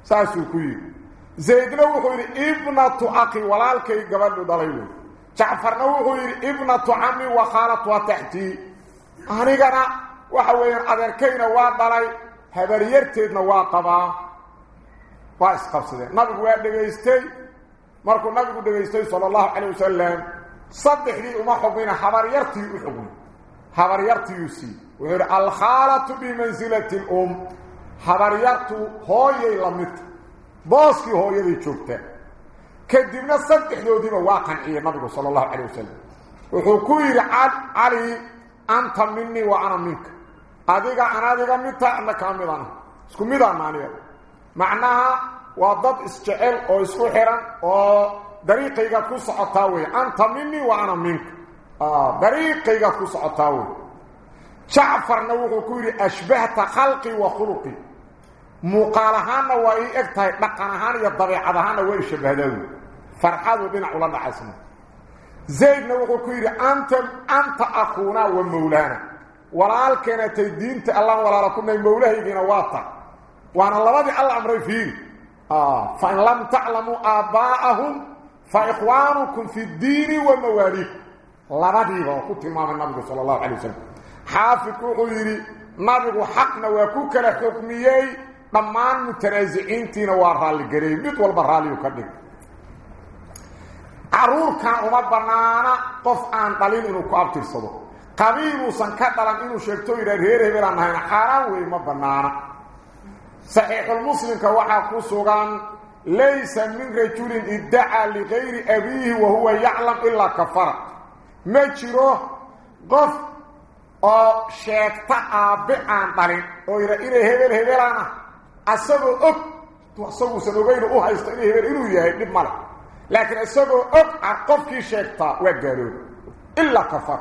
saasuu ku yidhi zaydna wuxuu yidhi ibnatu aqi walaalkay gabadhu dhalay wey jacfarna wuxuu yidhi ibnatu cami wa khaalatuha taxtii anigana waxa weeyaan adeerkayna waa dhalay habaryarteedna waa qabaa waa isqabsadeen nabigu waa dhegaystay markuu nabigu dhegaystay sala allahu calayh wasalam saddexdii uma xugmina habaryartii u xugmay habaryartiiyuu sii wuxuu yidhi alkhaalatu bimansilati lum habaryartu hooyay la midta booskii hooyaday joogtaa kadibna saddexdoodiiba waa qanciyey nabigu sala allahu calayh wasalam wuxuu ku yidhi cali anta minii wa ana minka adiga an adiga midta ana kaa mid ana isku midaana aniga معناها وضد استعال أو سحرا أو طريقه يقو سقطاوي انت مني وأنا منك آه طريقه يقو سقطاوي جعفر نوح كوري اشبهت خلقي وخلقي مقالها ما وهي اغتى دقنها يا طبيعتها أنا وهي شبهدوي فرحاد بن حسن زيد نوح كوري انت انت اخونا ومولانا ورالك انت دينت الله ولا ركنا مولاهينا واطا وأنا لبدي الله امري فيه آه فان لم تعلموا اباءهم فاخوانكم في الدين والمواليك لبدي وقلت امام النبي صلى الله عليه وسلم حافظ وغيري نبي حقنا وكوك الحكميي ضمان متنازعين تينا وارالي قريب بيت والبرالي وكدك عرور كان uma banaana qof aan dhalin inuu ku abtirsado qabiiluusan ka dhalan inuu sheegto ira reer hebel aan ahayn xaaraan wey ma banaana صحيح المسلم كوحا كسوغان ليس من رجل ادعى لغير أبيه وهو يعلم إلا كفر. ما جيرو قف. أو شيكتا آبعان طالين أو إلى إلى هبل هبلانا أسابو أك تحسبو سنوغين أو هايستا إلى هبل إلو يهي نب ملك لكن أسابو أك عقف كي شيكتا وقالوا إلا كفر.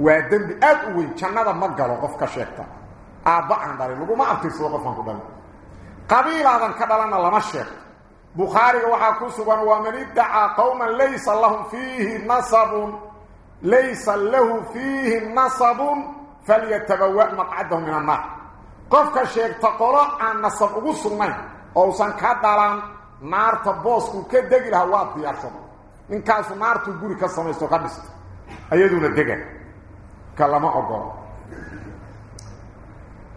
ودن بأد وين. جنة مقالو قف كشيكتا aabba aan dhalin laguma abtirsado qofaan ku dhalin qabiilaadan ka dhalana lama sheegto بخاري وحا كسبا ومن ادعى قوما ليس لهم فيه نصب. ليس له فيه نصب فليتبوأ مقعده من النار. قفك الشيخ تقول عن نصب. أغسرنا أو سنكدلان نار تبوسكو كدقي لها واطي يرسل من كاسو نار تقولي كسميستو قدست. أيدون الدقاء كلمة أقول.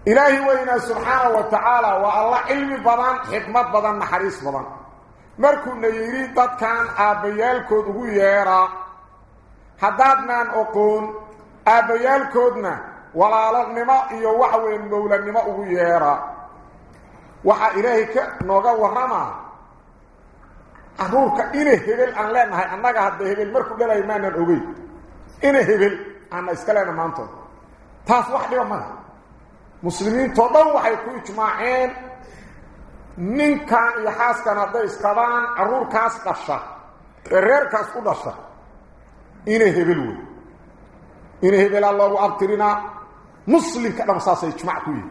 إلهي وإنا سبحانه وتعالى والله علم بضان حكمة بضان نحريص بضان مركو نييري ضدكان آبيال كده ييرا حدادنا نقول آبيال كدنا ولا لغنما إيو وحوين مولا نما ييرا وحا إلهي كنوغا ورما. أهوك إنه هبل أن لأنا هاي أنك هده هبل. مركو للا إيمان نعوبي إنه هبل أنا إسكالينا مانتو. تاس واحد يومان مسلمين تضوع يكون جماعين من كان يحاس كان هذا إسكبان عرور كاس قشا غرير كاس قدشا إنه هبلوه إنه هبل الله أبترنا مسلم كان مساسا يجمعكوه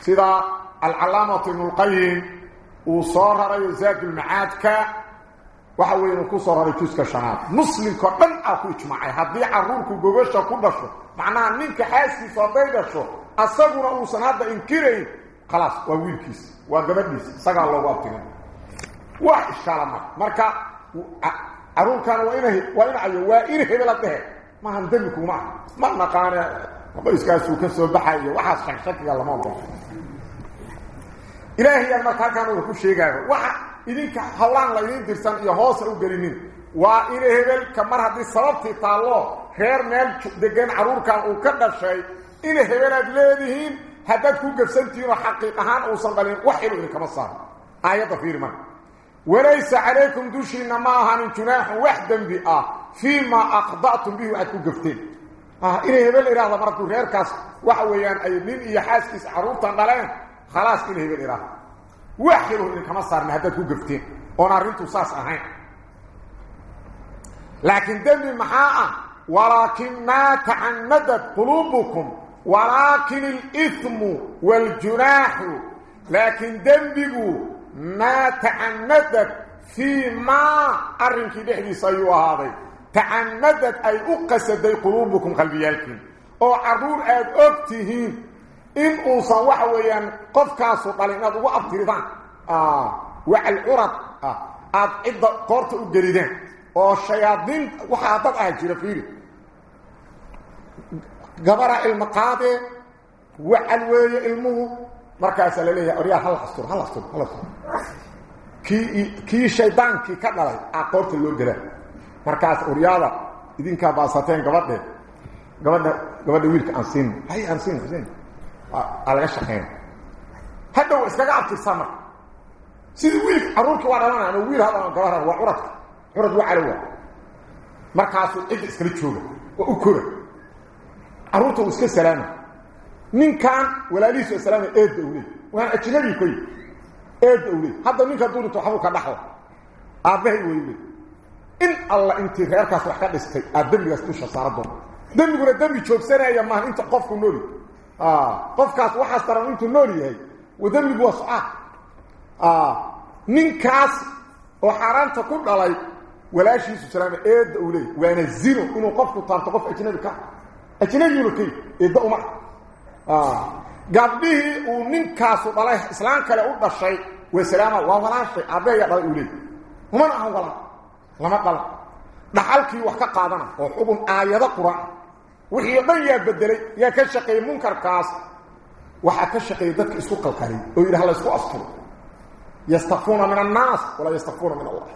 سيدا العلامة من القيم وصار رأي زاك المعادك وحاول ينكو صار رأي كيسك الشناب مسلم كان قنعكو يجمعي هذا عرور كو قوشا قدشا معناها منك حاسي صديدشا اسغونا أو سنهد انكيرين خلاص وا ويلكيس وا غبدنس سغا لو وابتين وا شالما مركا ارون كان وينه وين عي وا ايره بلا ته ما هندمكو ما ما نقار ما بيسكا سو كسو بحايه وا خشخت يلا ما بو الهي يا مركا كانو كو شيغا وا ايدينك حلان لا يدين ترسان يا هوس أو غرينين وا ايره بل كمر هدي سببتي تالو خير نال دغن ارور كان أو كدشاي إن هبنا جلادهين هددكو حقيقة. وحقيقهان أو صنقلين وحيلوا لكما الصالح آية طفير من وليس عليكم دوشي نماها من تناح وحدا بآه. فيما أقضعتم به أدكو قفتين آه، إن هبنا إله دمرتو غيركاس وحويان أي من إيا حاسكيس عروف تنقلين خلاص إن هبنا إله وحيلوا لكما الصالح هددكو قفتين ونارنتو ساس أهين. لكن دم محاء ولكن ما تعندت قلوبكم. ولكن الإثم والجناح لكن دنبه ما تعمدت فيما أرنك بحدي سيوه هذا تعمدت أي أقصد قلوبكم قلبيالكم أو عرور آد أكتهين إن أوصى وحويا قف كاسو طالعين هذا وأبتردان آه. وعالعرض آه. آد إدى قورت أقريدان أو الشياطين وحاطت أهجر فيه قبر المقاد وعل وي علمه مركز لليه أريا هل حصر هل حصر هل حصر كي كي شيطان كي كدل اقورت لو غره مركز أريا إذن كان باساتين قبره قبره قبره ويلك انسين هاي انسين زين على الشخين هذا هو استغفرت السمر سيد ويلك اروك وأنا أنا ويل هذا قبره وعرت عرت وعلوه. مركز اجلس كل تشوفه وكره caruurta uu iska salaama ninkan walaalihiisu islaama eedda uu leey waan ajnabi koy eedda uu leey hadda ninka duurito waxbuu ka dhaxla aabbahay wey leey in alla intii reerkaas wax ka dhistay aad dembigaas dusha saara doonto dembiguna dembi joogsanaya maaha inta qofku nooli qofkaas waxaas daran intuu nool yahay dembigu waa sucaad ninkaas oo xaaraanta ku dhalay walaashiisu islaama eedda uu leey waana zino inuu qofku taarto qof ajnabi ka gabdhihii uu ninkaasu dhalay islaan kale u dhashay way salaama waa walaashay aabbeeya dhalay uu leey humana ahan walaa lama dhala dhaxalkii wax ka qaadana oo xubun aayado quraan wixii dhan yaa bedelay yaa ka shaqeeyey munkarkaas waxaa ka shaqeeyey dadka isku qalqalay oo yidhaha la isku asturo yastakfuuna min annaas walaa yastakfuuna min allah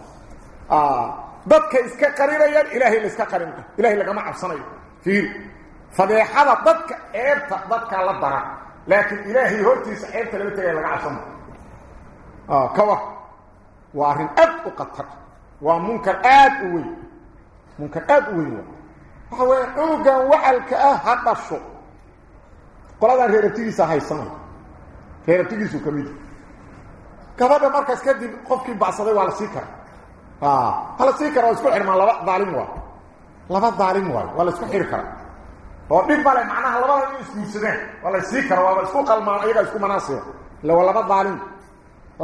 dadka iska qarinayaan ilaahay la iska qarin ilaahay lagama cabsanayo fiir فضيحة ضدك إيرت ضدك على الضره لكن إلهي هرتي سحيرت لما تجي لك عصم آه كوا. وارن أب وقطر ومنكر ادوي منكر ادوي هو اوجا وحلك آه حبشو قال أنا هرتي سحاي سن هرتي سو كميت كفا ده مركز كدي خفك بعصري ولا سيكر. آه هلا سيكر اسكو حرمه لا ظالم وا لا ولا اسكو حرمه oo dhib male macnaha labada inay isguursadeen waa la sii kara waaba isku qalmaan ayagaa isku manaasiba illa waa laba daalim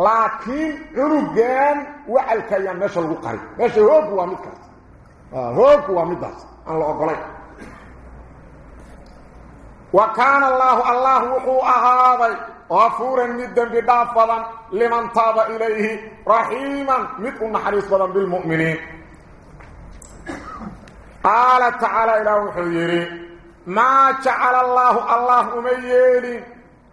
laakiin cunugan wacalka ayaa meesha lagu qari meesha hooggu waa midkaas hooggu waa middaas aan la ogolayn wa kaana allaahu allah wuxuu ahaaday غفورا مدن بدافضا لمن تاب إليه رحيما مد نحريص بدن بالمؤمنين قال تعالى إلى وحيري ما جعل الله الله أميين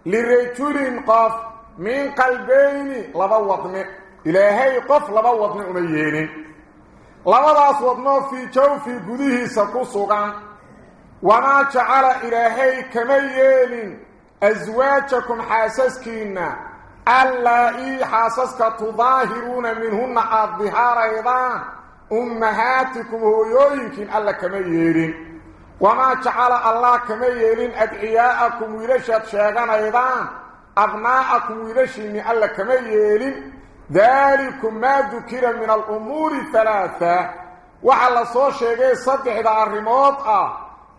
لرجل قف من قلبين لبوضن إلهي قف لبوضن أميين. لبضاس وضنه في جوف قده سكسوغا وما جعل إلهي كميين أزواجكم حاسسكين. اللائي حاسسك تظاهرون منهن الظهار أيضا. أمهاتكم هو يوينكين ألا كميين. وما جعل الله كميين أدعياءكم ويلشت شاقان أيضا. أبناءكم ويلشين ألا كميين ذلكم ما ذكر من الأمور الثلاثة. وعلى صور شيء صدح ذا الرموت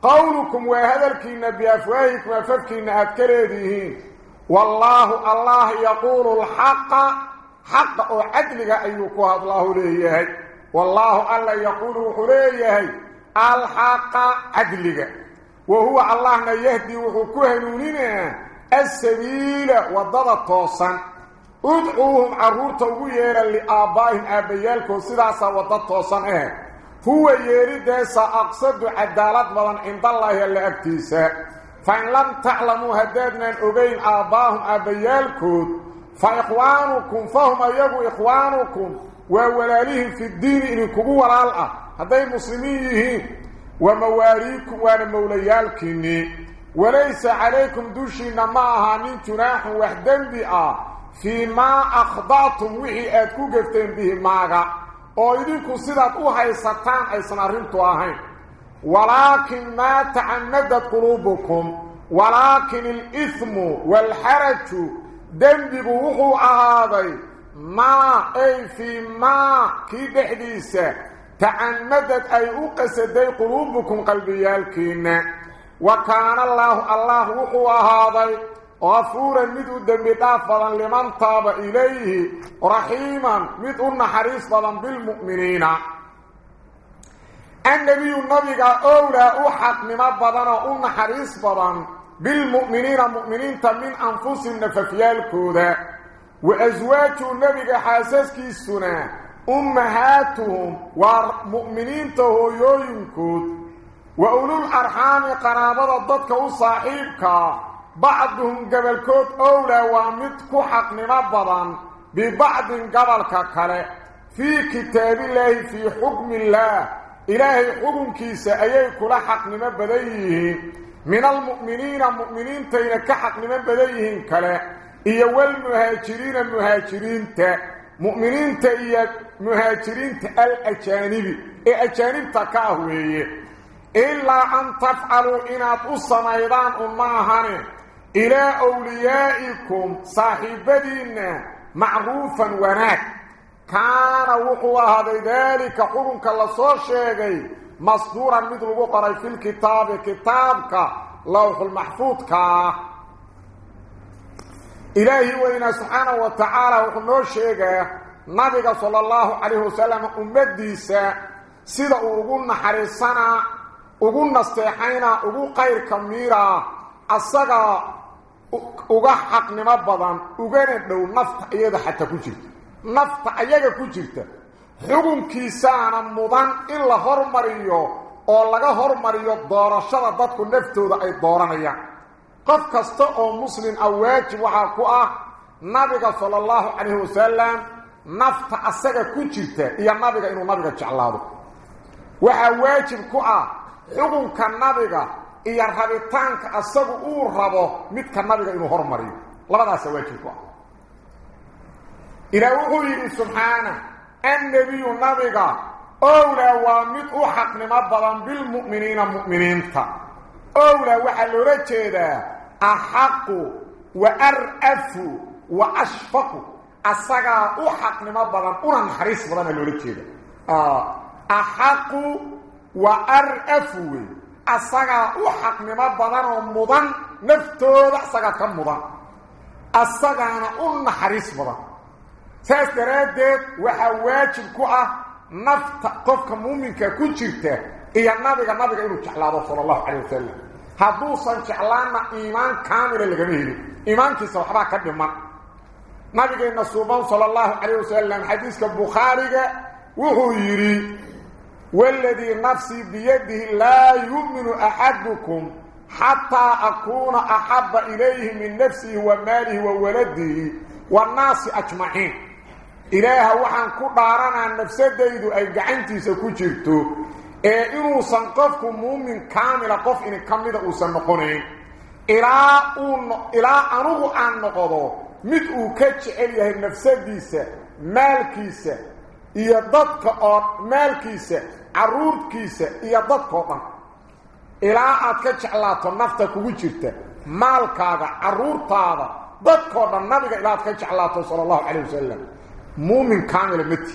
قولكم وهذلكين بأفواهكم وففكين أذكريدهين والله الله يقول الحق. حق عدلك أيكوها الله ليه. والله الله يقول حليه الحق عدلك وهو الله يهدي وحكوهنونين السبيل وضد التوصن ادعوهم عرورتا ويرا لآبائهم آبيالكم سداسا وضد التوصن إيه هو يريدسا أقصد عدالة بضان عند الله اللي أكتيسا فإن لم تعلموا هدادنا أبين آباهم أبيالكم فإخوانكم فهم يبوا إخوانكم وولاليهم في الدين إن كبوا والآلة هذي مسلميه ومواريكم ومولياكم وليس عليكم دوشي نما هانين جناح وحدن بي فيما أخضعتم وهي اكوغتن به ماغا. اويدكم سيده أو هيستان ايسن ارينتو اهين ولكن ما تعندت قلوبكم. ولكن الإثم والحرج ذنب وقوع هذا ما أي فيما كي حديثه u qasaday quluubukum qalbiyaalkiinna wa kaana allaahu allah wuxuu ahaaday غفورا مدو دافضا لمن تاب إليه رحيما مدو نحريص ضا بالمؤمنين. النبي النبي أولى أحق ممبضا ونحريص ضا بالمؤمنين مؤمنين من أنفسهم نففيال كودا وأزواج النبي حاسسك السنة أمهاتهم ومؤمنين تهويوين كود وأولو الأرحام قرابة ضدك وصاحبك. بعضهم قبل كود أولى ومدك حق نمبضا ببعض قبل ككله في كتاب الله في حكم الله. إلهي حكم كيسا أيك لحق نمبضيه من المؤمنين مؤمنين تينك حق نمبضيه كله. إيا والمهاجرين المهاجرين تا مؤمنين إيا مهاجرين تا الأجانب. إيا أجانب تكاهوية. إلا أن تفعلوا إنات الصميدان أماهانه إلى أوليائكم صاحبين معروفا وناك. كان وقوة هذا ذلك حرمك الله صور شيئا مصدورا مثل وقرأ في الكتاب كتابك لوح المحفوظ كا. إلهي وإنا سبحانه وتعالى وقنو شيئا نبي صلى الله عليه وسلم أمديسا سيدا أغن حريصنا أغن استيحينا أغن قير كميرا xaqnimo badan ugana dhow nafta iyada xataa ku jirta nafta ayaga ku jirta xukunkiisaana mudan in la hormariyo oo laga hormariyo doorashada dadku naftooda ay dooranayaan قف كستا أو مسلم أو واجب وحا كو آه نبي صلى الله عليه وسلم نفط اسغا كو جيرتا يا نبي انو نبي جلاله وحا واجب كو آه حكم كنبي يا ربي تانك اسغ أو ربو ميد كنبي انو هرمري لبداس واجب كو إلى وحي سبحانه ان النبي نبي اولى وامد حق من بالمؤمنين مؤمنين, مؤمنين أولا وحل رجيدا أحق وأرأف وأشفق. أصغى أحق نمبرا أولا حريص بلان الرجيدا آه، أحق وأرأف. أصغى أحق نمبرا مضان نفتوض أصغى كم مضان أصغى أرن حريص بلان سيسترد وحواتي الكوعة نفت قفك مؤمنك كنت شرته إيا النبي النبي قلت تحلاب صلى الله عليه وسلم هدوصا تحلاما إيمان كامل الغمير إيمان كي صلى الله عليه وسلم نبي صلى الله عليه وسلم حديث كبخاري وهو يري والذي نفسي بيده لا يؤمن أحدكم حتى أكون أحب إليه من نفسه وماله وولده والناس أجمعين إليها وحن كبارنا النفسة ديدو أي قعنتي سكو جرتو uusan noqonayn ilaa uu ilaa anugu aan noqdo mid uu ka jecel yahay nafsadiisa maalkiisa iyo dadka oo maalkiisa caruurkiisa iyo dadkao dhan ilaa aad ka jeclaato nafta kugu jirta maalkaaga caruurtaada dadkoo dhan nabiga ilaa aad ka jeclaato sala allahu calayh wasalam muumin kaamila mati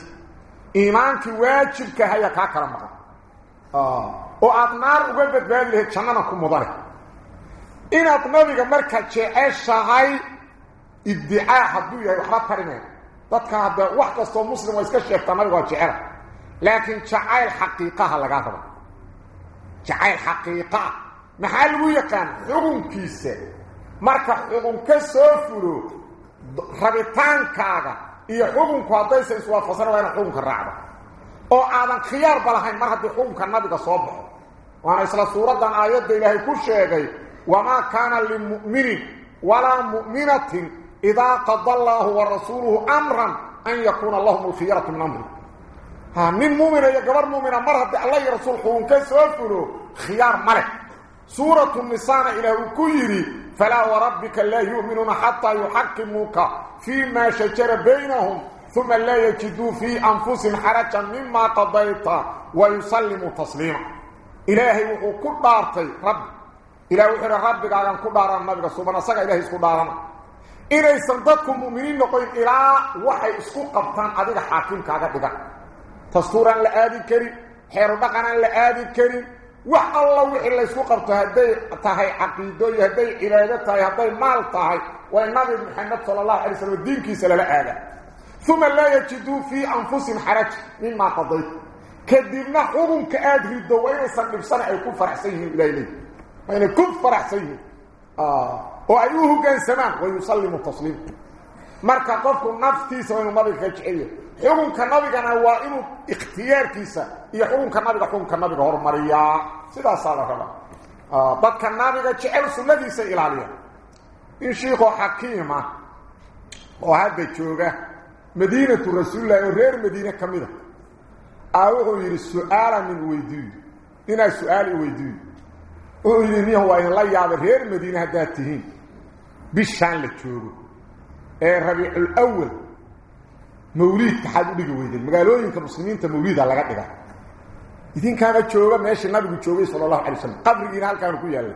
iimaankii waajibka haya kaa kala maqan oo aad naar uga badbaadi lahayd jannana ku mudane. Inaad nabiga marka jeceshahay iddicaa hadduu yahay waxba tarineen dadka hadda wax kastoo muslim waa iska sheegtaa nabiga waa jecela laakiin jacayl xaqiiqaha lagaa raba. Jacayl xaqiiqaa maxaa lagu yaqaan? Xukunkiisa. Marka xukun ka soo fulo rabitaankaaga iyo xukunku haddaysan iswaafaqsan waa inaad xukunka raacdo oo aadan khiyaarba lahayn mar haddii xukunka nabiga soo baxo waana isla suuraddan aayadda ilaahay ku sheegay wamaa kaana limu'minin walaa mu'minatin idaa qada allaahu wa rasuuluhu amran an yakuuna lahum alkhiyaratu min amri ha nin muumina iyo gabar muumina mar haddii alla iyo rasuul xukun ka soo fulo khiyaar ma leh uu ku yidhi falaa warabbika laa yu'minuuna xataa yuxakimuuka fii ma shajara baynahum ثم لا يجدوا في أنفسهم حرجا مما قضيت ويسلموا تسليما إلهي وحو كدارتي رب إلهي وحو ربك عن كدارا النبي سبحانه سقى إلهي اسكو دارنا إلهي سندتكم مؤمنين نقول إلى وحي اسكو قبطان أديك حاكم كاغا دقا تستورا لآدي كريم حير بقنا لآدي كريم wax alla wixii la isku qabto haday tahay caqiido iyo haday cibaado tahay haday maal tahay waa nabi maxamed sallallahu alayhi wasallam diinkiisa la aada haraj mimma qadayt kadibna xubunka aad rido waa inay sandhibsan ay ku faraxsan yihiin ilayhi waa inay ku faraxsan yihiin oo ay u hoggaansamaan way yusallimu tasliim marka qofku naftiisa waa inuu nabiga ka jeceliyo xukunka nabigana waa inuu ikhtiyaarkiisa iyo xukunka nabiga xukunka nabiga hormariyaa sidaasaa la rabaa dadka nabiga jecel sunnadiisa ilaaliya in shiikoo xakiima oo hadda jooga madiinatu rasuulillahi oo reer madiine ka mida aa wuxuu yidhi su-aala min weydiiyo inaa su-aal i weydiiyo wuxuu yidhi nih waa idinla yaabay reer madiine haddaad tihiin bishaan la joogo ee rabiicul awal mawliidka xaad u dhigi weydeen magaalooyinka muslimiinta mawliida laga dhiga idinkaana jooga meeshii nabigu joogay sala allahu alay wasalam qabrigiina halkaana ku yaalla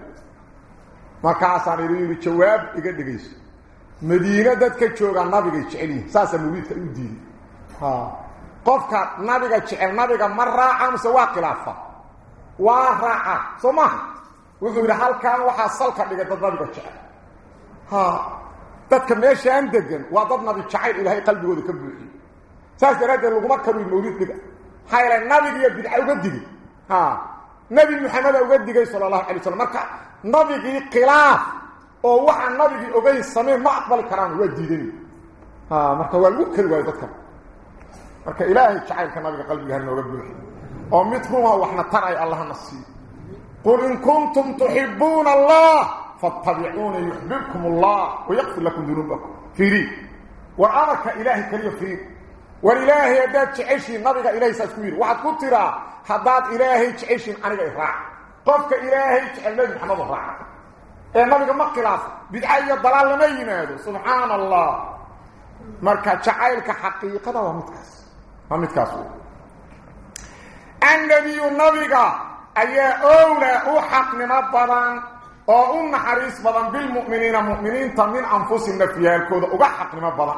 markaasaan idin yidhi madiine dadka jooga nabigay jecel yihin saasaa mawliidka u diiday qofka nabiga jecel nabiga ma raaca mise waa khilaafa waa raaca wuxuu yidhi halkaan waxaa salka dhigay dad nabiga jecel ha dadka meeshaan degan waa dad nabi jacayl ilaahay qalbigooda ka buuxiyo saas daraaddeed laguma karuy mawlid dhiga yeele nabiga iyo bidca uga digay ha nebi maxameda uga digay sala allahu alay slam marka nabigii khilaaf oo waxaan nabigii ogeyn samayn ma aqbali karaan waa diidan ha marka waa lagu kari waayo dadka marka ilaahay jacaylka nabiga qalbiga nooga buuxiy oo mid ruma waxna taray allahna siiyo qul in kuntum tuxibuuna allah فاتبعوني يحببكم الله ويغفر لكم ذنوبكم فيري وأمرك إلهي كريم فيري والإلهي يداد تعيشي نبغى إلهي ساسكوير واحد كترى حداد إلهي تعيشي أنا إفراع قفك إلهي تعلم محمد النبي ما خلاف بدعيه ضلال لما ينادوا سبحان الله مركا شعائرك حقيقه ومتكاس ومتكاس ان النبي النبي اي اولى احق من الضمان أو ام حريص بضان بالمؤمنين مؤمنين تمن انفسنا في الكود أو حق من الضمان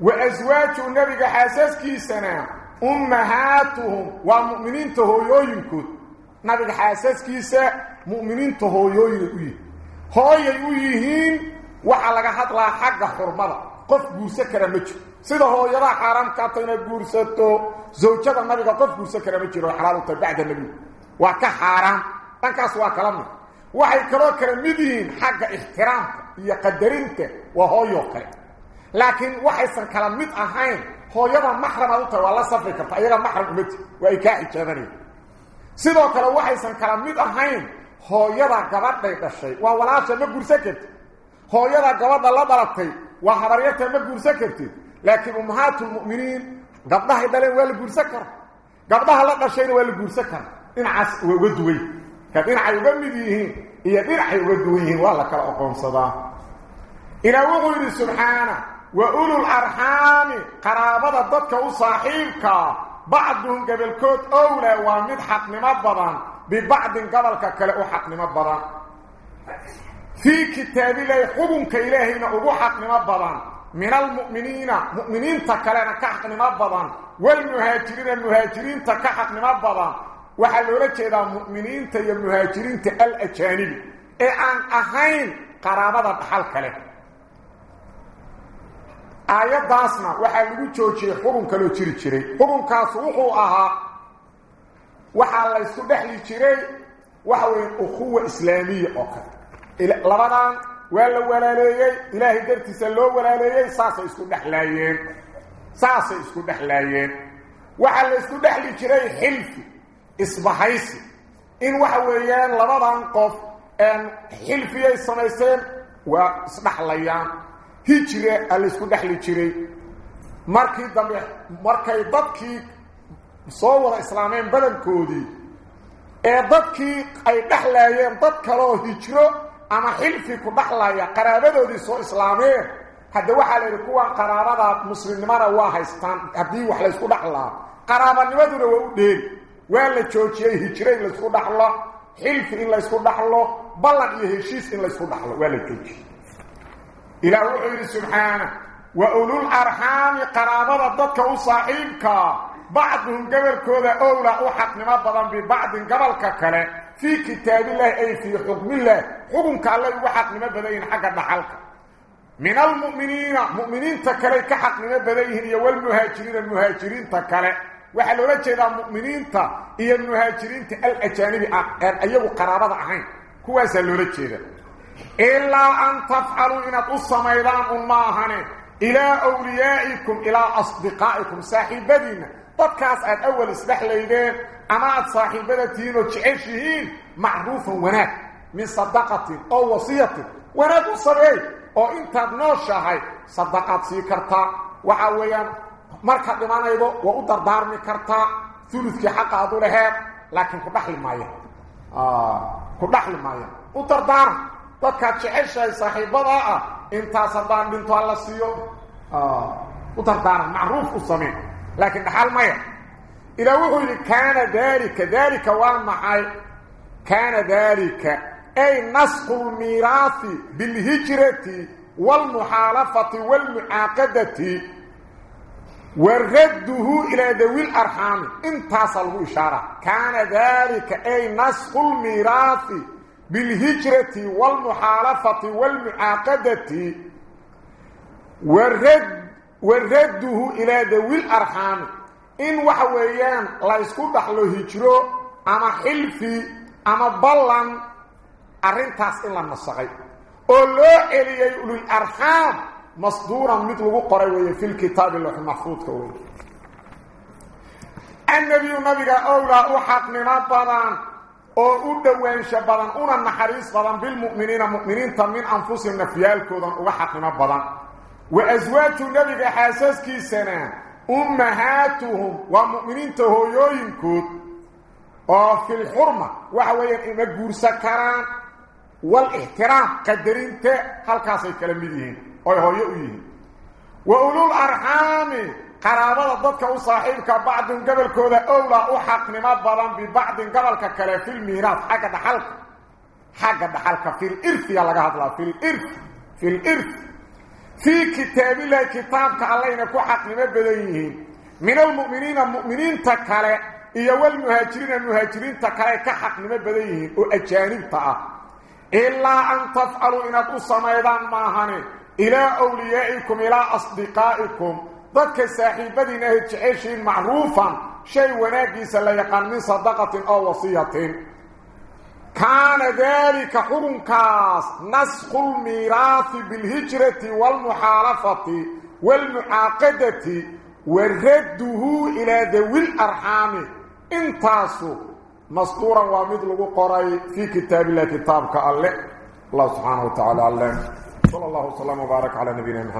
وازواج النبي حاسس كي سنه امهاتهم ومؤمنين تهو يوينكود نبي حاسس كي مؤمنين تهو يوينكود هاي يويهين وعلاقة هدلا حق خرمضة قف بوسة كرمج سيدة هاي يلا حرام كاتين بورستو زوجة النبي قف بوسة كرمج روح حلال وطبع دنبي وكا حرام تنكاس وكلامنا وحي كلو كرمدين حق احترام يقدرينك وهاي يوكر لكن وحي سن كلمت أهين هاي يلا محرم أوتر والله صفر كرت أي يلا محرم أمت وإيكاء الجاملين سيدة هاي يلا محرم أهين hooyada gabadhay dhashay waa walaasha ma guursan kartid hooyada gabadha la dhalatay waa habaryarta ma guursan kartid laakiin ummahaatulmu'miniin gabdhahay dhaleen waa la guursan kara gabdhaha la dhashayna waa la guursan kara dhinacaas waa uga duway ka dhinacay uga mid yihiin iyo dhinacay uga duwan yihiin waa la kala oqoonsadaa ilaa wuxuu yidhi subxaana wa ulul arxaami qaraabada dadka u saaxiibka bacduhum gobolkood owle waa mid xaqnimo badan ببعض قبل كلا أحق من برا في كتاب لي حكم كالهنا أحق من برا من المؤمنين مؤمنين تكلنا كحق من برا والمهاجرين المهاجرين تكحق من برا وحل ورجه المؤمنين تي المهاجرين تي الأجانب. اي ان اهين قرابة دخل كلا آيات داسنا. وحا لغو جوجي حكم كلو جيري جيري حكم كاس وحو waxaa la ysku dhexli jiray waxa weeye ukhuwa islaamiya oo kale labadan waa la walaaleeyey ilaahay dartiisa loo walaaleeyey saasay isku dhexlaayeen saasay isku dhexlaayeen waxaa la isku dhexli jiray xilfi isbahaysi in waxa weeyaan labadan qof xilfiyay samaysteen waa isdhexlayaan hijre a isku dhexli jiray markii dambe markay dadkii صور اسلامين بلد كودي اي ضدكي اي دخلايين ضد كلو هجرو اما حلفي كو دخلايا قرابدو دي صور اسلامين حد وحا لكوان قرارات مسلم نمارا واحيستان ابدي وحا لسكو دخلا قرابا نمدو دو دين وين لچوچي هجرين لسكو دخلا حلفي ان لسكو دخلا بلد يهشيس ان لسكو دخلا وين لچوچي إلى روحي سبحانه وأولو الأرحام قرابة ضدك وصاحبك بعضهم قبل كذا أولى أحد نما بضان ببعض قبل ككلا. في كتاب الله أي في حكم الله. حكم كالله وحق نما بضان حق بحلقا من المؤمنين مؤمنين تكالي كحق نما بضان والمهاجرين المهاجرين تكالي وحلو رجل المؤمنين تا إيا المهاجرين تا الأجانب أيها قرابة عين كوا سألو رجل إلا أن تفعلوا إن تقص ميدان الماهنة إلى أوليائكم إلى أصدقائكم صاحب ساحبتين dadkaas aad awal isdhexlaydeen ama aad saaxiibada tihiin oo jeceshihiin macruufan wanaag min sadaqatin oo wasiyatin wanaag u sameey oo intaad nooshahay sadaqaad sii kartaa waxaa weeyaan markaad dhimanaydo waa u dardaarmi kartaa uludkii xaqa aad u laheed laakiin ku dhaxli maayo ku dhaxli maayo u dardaarm dadkaad jeceshahay saaxiibadaa ah intaas haddaan dhinto alla siiyo u dardaaran macruuf u sameen لكن حال ما إلى وهو كان ذلك ذلك وما كان ذلك. أي نسخ الميراث بالهجرة والمحالفة والمعاقدة ورده إلى ذوي الأرحام. انت صلوا إشارة. كان ذلك. أي نسخ الميراث بالهجرة والمحالفة والمعاقدة ورد ورده إلى ذوي الأرحام. إن وحويان لا يسكو دخلو هجرو أما حلفي أما بلان أرنتاس إلا النصغي أولو إلي أولو الأرحام مصدورا مثل قرأي في الكتاب اللوح المحفوظ كوي. النبي النبي أولى أحق البضان oo u dhawaansha badan una naxariis badan bilmu'miniina mu'miniinta min anfusihim nafyaalkoodan uga xaqnimo وأزواج النبي حاسس كي سنة أمهاتهم ومؤمنين تهويوين كود وفي الحرمة وحوين إما قور سكران والإحترام قدرين تا هل كاسي كلام بيهين أي هو يؤيين وأولو الأرحام قرابة ضدك وصاحبك بعد قبل كودة أولى أحق نمات بلان ببعض قبل كلا في الميراث حقا دحالك حقا دحالك في الإرث يا لقاء الله في الإرث في الإرث. في كتاب الله كتاب علينا كو حق لنا بدايهين من المؤمنين المؤمنين تكالي إيا والمهاجرين المهاجرين تكالي كحق لنا بدايهين وأجانب تعا إلا أن تفعلوا إن قصة ميدان ماهاني إلى أوليائكم إلى أصدقائكم. ذاتك ساحبتي نهج عيشين معروفا. شيء ونابيس اللي يقان من صدقة أو وصية. كان ذلك حرمكاس نسخ الميراث بالهجرة والمحالفة والمعاقدة ورده إلى ذوي الأرحام. انتاسو مسطورا ومثل قرأي في كتاب الله كتابك الله الله سبحانه وتعالى الله. صلى الله وسلم وبارك على نبينا محمد.